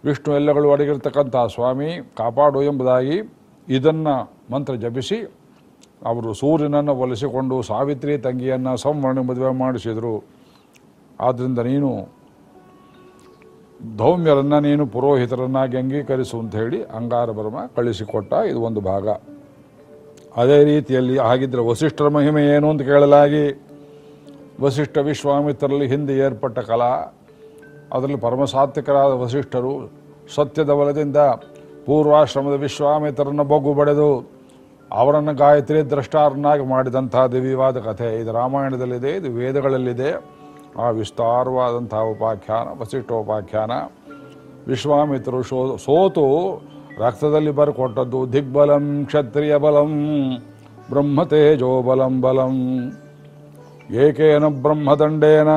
ವಿಷ್ಣು ಎಲ್ಲಗಳು ಅಡಗಿರ್ತಕ್ಕಂಥ ಸ್ವಾಮಿ, ಕಾಪಾಡು ಎಂಬುದಾಗಿ ಇದನ್ನು ಮಂತ್ರ ಜಪಿಸಿ, ಅವರು ಸೂರ್ಯನನ್ನು ಒಲಿಸಿಕೊಂಡು ಸಾವಿತ್ರಿ ತಂಗಿಯನ್ನು ಸಂವರ್ಣ ಮದುವೆ ಮಾಡಿಸಿದರು. ಆದ್ದರಿಂದ ನೀನು ಧೌಮ್ಯರನ್ನು ನೀನು ಪುರೋಹಿತರನ್ನಾಗಿ ಅಂಗೀಕರಿಸು ಅಂತ ಹೇಳಿ ಅಂಗಾರ ಕಳಿಸಿಕೊಟ್ಟ. ಇದು ಒಂದು ಭಾಗ. ಅದೇ ರೀತಿಯಲ್ಲಿ ಆಗಿದ್ದರೆ ವಸಿಷ್ಠರ ಮಹಿಮೆ ಏನು ಅಂತ ಕೇಳಲಾಗಿ ವಸಿಷ್ಠ ವಿಶ್ವಾಮಿತ್ರರಲ್ಲಿ ಹಿಂದೆ ಏರ್ಪಟ್ಟ ಕಲಾ, ಅದರಲ್ಲಿ ಪರಮಸಾತ್ವಿಕರಾದ ವಸಿಷ್ಠರು ಸತ್ಯದ ಬಲದಿಂದ ಪೂರ್ವಾಶ್ರಮದ ವಿಶ್ವಾಮಿತ್ರರನ್ನು ಬೊಗ್ಗು ಬಡೆದು ಅವರನ್ನು ಗಾಯತ್ರಿ ದ್ರಷ್ಟಾರನ್ನಾಗಿ ಮಾಡಿದಂಥ ದಿವ್ಯವಾದ ಕಥೆ. ಇದು ರಾಮಾಯಣದಲ್ಲಿದೆ, ಇದು ವೇದಗಳಲ್ಲಿದೆ. ಆ ವಿಸ್ತಾರವಾದಂಥ ಉಪಾಖ್ಯಾನ, ವಸಿಷ್ಠೋಪಾಖ್ಯಾನ. ವಿಶ್ವಾಮಿತ್ರರು ಶೋ ಸೋತು ರಕ್ತದಲ್ಲಿ ಬರ್ಕೊಟ್ಟದ್ದು ದಿಗ್ಬಲಂ, ಕ್ಷತ್ರಿಯ ಬಲಂ ಬ್ರಹ್ಮತೇಜೋ ಬಲಂ ಬಲಂ. ಏಕೇನ ಬ್ರಹ್ಮದಂಡೇನ,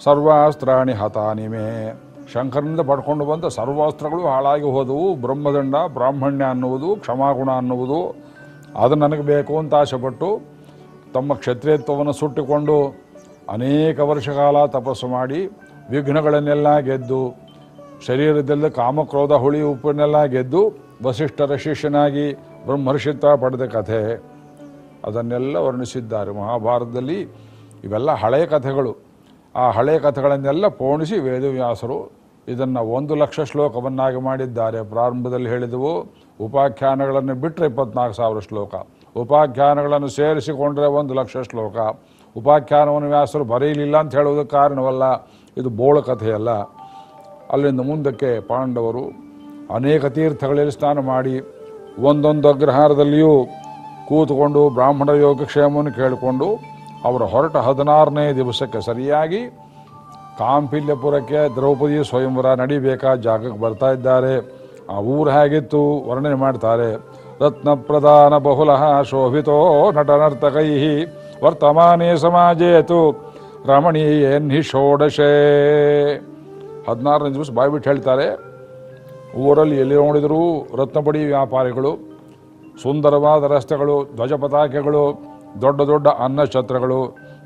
ಸರ್ವಾಸ್ತ್ರಾಣಿ ಹತಾನಿ ಮೇ. ಶಂಕರನಿಂದ ಪಡ್ಕೊಂಡು ಬಂದ ಸರ್ವಾಸ್ತ್ರಗಳು ಹಾಳಾಗಿ ಹೋದವು. ಬ್ರಹ್ಮದಂಡ, ಬ್ರಾಹ್ಮಣ್ಯ ಅನ್ನುವುದು, ಕ್ಷಮಾಗುಣ ಅನ್ನುವುದು. ಅದು ನನಗೆ ಬೇಕು ಅಂತ ಆಸೆಪಟ್ಟು ತಮ್ಮ ಕ್ಷತ್ರಿಯತ್ವವನ್ನು ಸುಟ್ಟಿಕೊಂಡು ಅನೇಕ ವರ್ಷಕಾಲ ತಪಸ್ಸು ಮಾಡಿ ವಿಘ್ನಗಳನ್ನೆಲ್ಲ ಗೆದ್ದು, ಶರೀರದಲ್ಲಿ ಕಾಮಕ್ರೋಧ, ಹುಳಿ ಉಪ್ಪನ್ನೆಲ್ಲ ಗೆದ್ದು ವಸಿಷ್ಠರ ಶಿಷ್ಯನಾಗಿ ಬ್ರಹ್ಮರ್ಷಿತ್ವ ಪಡೆದ ಕಥೆ. ಅದನ್ನೆಲ್ಲ ವರ್ಣಿಸಿದ್ದಾರೆ. ಮಹಾಭಾರತದಲ್ಲಿ ಇವೆಲ್ಲ ಹಳೆಯ ಕಥೆಗಳು. ಆ ಹಳೆಯ ಕಥೆಗಳನ್ನೆಲ್ಲ ಪೋಣಿಸಿ ವೇದವ್ಯಾಸರು ಇದನ್ನು ಒಂದು ಲಕ್ಷ ಶ್ಲೋಕವನ್ನಾಗಿ ಮಾಡಿದ್ದಾರೆ. ಪ್ರಾರಂಭದಲ್ಲಿ ಹೇಳಿದವು, ಉಪಾಖ್ಯಾನಗಳನ್ನು ಬಿಟ್ಟರೆ ಇಪ್ಪತ್ನಾಲ್ಕು ಸಾವಿರ ಶ್ಲೋಕ. ಉಪಾಖ್ಯಾನಗಳನ್ನು ಸೇರಿಸಿಕೊಂಡ್ರೆ ಒಂದು ಲಕ್ಷ ಶ್ಲೋಕ. ಉಪಾಖ್ಯಾನವನ್ನು ವ್ಯಾಸರು ಬರೆಯಲಿಲ್ಲ ಅಂತ ಹೇಳುವುದಕ್ಕೆ ಕಾರಣವಲ್ಲ, ಇದು ಬೋಳ ಕಥೆಯಲ್ಲ. ಅಲ್ಲಿಂದ ಮುಂದಕ್ಕೆ ಪಾಂಡವರು ಅನೇಕ ತೀರ್ಥಗಳಲ್ಲಿ ಸ್ನಾನ ಮಾಡಿ ಒಂದೊಂದು ಅಗ್ರಹಾರದಲ್ಲಿಯೂ ಕೂತುಕೊಂಡು ಬ್ರಾಹ್ಮಣ ಯೋಗಕ್ಷೇಮವನ್ನು ಕೇಳಿಕೊಂಡು ಅವರು ಹೊರಟ ಹದಿನಾರನೇ ದಿವಸಕ್ಕೆ ಸರಿಯಾಗಿ ಕಾಂಪಿಲ್ಯಪುರಕ್ಕೆ ದ್ರೌಪದಿ ಸ್ವಯಂವರ ನಡಿಬೇಕಾದ ಜಾಗಕ್ಕೆ ಬರ್ತಾ ಇದ್ದಾರೆ. ಆ ಊರು ಹೇಗಿತ್ತು ವರ್ಣನೆ ಮಾಡ್ತಾರೆ. ರತ್ನ ಪ್ರಧಾನ ಬಹುಲ ಶೋಭಿತೋ ನಟನರ್ತಕೈ ವರ್ತಮಾನೇ ಸಮಾಜೇತು, ರಮಣೀಯನ್ಹಿ ಷೋಡಶೇ. ಹದಿನಾರನೇ ದಿವಸ ಬಾಯ್ಬಿಟ್ಟು ಹೇಳ್ತಾರೆ, ಊರಲ್ಲಿ ಎಲ್ಲಿ ನೋಡಿದರೂ ರತ್ನಪಡಿ ವ್ಯಾಪಾರಿಗಳು, ಸುಂದರವಾದ ರಸ್ತೆಗಳು, ಧ್ವಜ ಪತಾಕೆಗಳು, ದೊಡ್ಡ ದೊಡ್ಡ ಅನ್ನಛತ್ರಗಳು,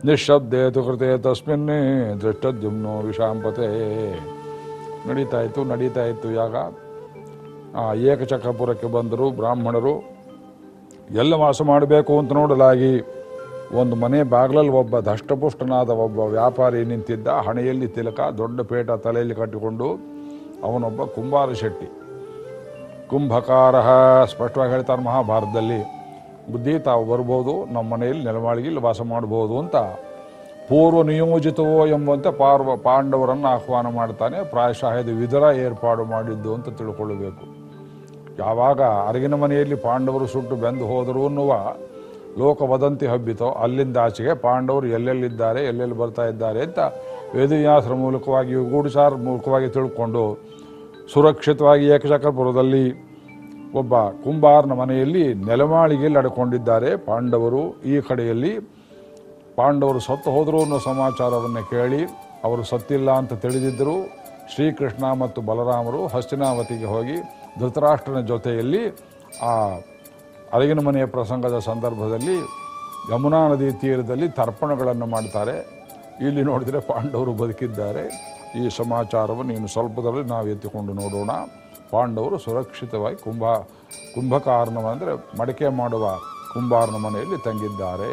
ನಿಶ್ಶಬ್ದೇತು ಕೃತೆ ತಸ್ಮಿನ್ನೇ ದೃಷ್ಟದ್ಯುಮ್ನೋ ವಿಷಾಂಪತೆ ನಡೀತಾ ಇತ್ತು ನಡೀತಾ ಇತ್ತು ಯಾಗ. ಆ ಏಕಚಕ್ರಪುರಕ್ಕೆ ಬಂದರು ಬ್ರಾಹ್ಮಣರು. ಎಲ್ಲ ವಾಸ ಮಾಡಬೇಕು ಅಂತ ನೋಡಲಾಗಿ ಒಂದು ಮನೆ ಬಾಗಿಲಲ್ಲಿ ಒಬ್ಬ ದಷ್ಟಪುಷ್ಟನಾದ ಒಬ್ಬ ವ್ಯಾಪಾರಿ ನಿಂತಿದ್ದ ಹಣೆಯಲ್ಲಿ ತಿಲಕ, ದೊಡ್ಡ ಪೇಟ ತಲೆಯಲ್ಲಿ ಕಟ್ಟಿಕೊಂಡು ಅವನೊಬ್ಬ ಕುಂಬಾರ ಶೆಟ್ಟಿ. ಕುಂಭಕಾರ, ಸ್ಪಷ್ಟವಾಗಿ ಹೇಳ್ತಾರೆ ಮಹಾಭಾರತದಲ್ಲಿ, ಬುದ್ಧಿ ತಾವು ಬರ್ಬೋದು, ನಮ್ಮ ಮನೆಯಲ್ಲಿ ನೆಲಮಾಳಿಗೆ ಇಲ್ಲಿ ವಾಸ ಮಾಡ್ಬೋದು ಅಂತ. ಪೂರ್ವ ನಿಯೋಜಿತವೋ ಎಂಬಂತೆ ಪಾರ್ವ, ಪಾಂಡವರನ್ನು ಆಹ್ವಾನ ಮಾಡ್ತಾನೆ, ಪ್ರಾಯಶಃ ಇದು ವಿದರ ಏರ್ಪಾಡು ಮಾಡಿದ್ದು ಅಂತ ತಿಳ್ಕೊಳ್ಳಬೇಕು ಯಾವಾಗ ಅರಗಿನ ಮನೆಯಲ್ಲಿ ಪಾಂಡವರು ಸುಟ್ಟು ಬೆಂದು ಹೋದರು ಅನ್ನುವ ಲೋಕ ವದಂತಿ ಹಬ್ಬಿತೋ, ಅಲ್ಲಿಂದ ಆಚೆಗೆ ಪಾಂಡವರು ಎಲ್ಲೆಲ್ಲಿದ್ದಾರೆ, ಎಲ್ಲೆಲ್ಲಿ ಬರ್ತಾ ಇದ್ದಾರೆ ಅಂತ ವೇದವ್ಯಾಸರ ಮೂಲಕವಾಗಿ ಗೂಢಚಾರ ಮೂಲಕವಾಗಿ ತಿಳ್ಕೊಂಡು, ಸುರಕ್ಷಿತವಾಗಿ ಏಕಚಕ್ರಪುರದಲ್ಲಿ ಒಬ್ಬ ಕುಂಬಾರನ ಮನೆಯಲ್ಲಿ ನೆಲಮಾಳಿಗೆಯಲ್ಲಿ ಅಡ್ಕೊಂಡಿದ್ದಾರೆ ಪಾಂಡವರು ಈ ಕಡೆಯಲ್ಲಿ, ಪಾಂಡವರು ಸತ್ತು ಹೋದರು ಅನ್ನೋ ಸಮಾಚಾರವನ್ನು ಕೇಳಿ, ಅವರು ಸತ್ತಿಲ್ಲ ಅಂತ ತಿಳಿದಿದ್ದರು. ಶ್ರೀಕೃಷ್ಣ ಮತ್ತು ಬಲರಾಮರು ಹಸ್ತಿನಾವತಿಗೆ ಹೋಗಿ ಧೃತರಾಷ್ಟ್ರನ ಜೊತೆಯಲ್ಲಿ ಆ ಅರಗಿನ ಮನೆಯ ಪ್ರಸಂಗದ ಸಂದರ್ಭದಲ್ಲಿ ಯಮುನಾ ನದಿ ತೀರದಲ್ಲಿ ತರ್ಪಣಗಳನ್ನು ಮಾಡ್ತಾರೆ. ಇಲ್ಲಿ ನೋಡಿದರೆ ಪಾಂಡವರು ಬದುಕಿದ್ದಾರೆ. ಈ ಸಮಾಚಾರವನ್ನು ಇನ್ನು ಸ್ವಲ್ಪದಲ್ಲಿ ನಾವು ಎತ್ತಿಕೊಂಡು ನೋಡೋಣ. ಪಾಂಡವರು ಸುರಕ್ಷಿತವಾಗಿ ಕುಂಭ ಕುಂಭಕಾರನ ಅಂದರೆ ಮಡಿಕೆ ಮಾಡುವ ಕುಂಬಾರನ ಮನೆಯಲ್ಲಿ ತಂಗಿದ್ದಾರೆ.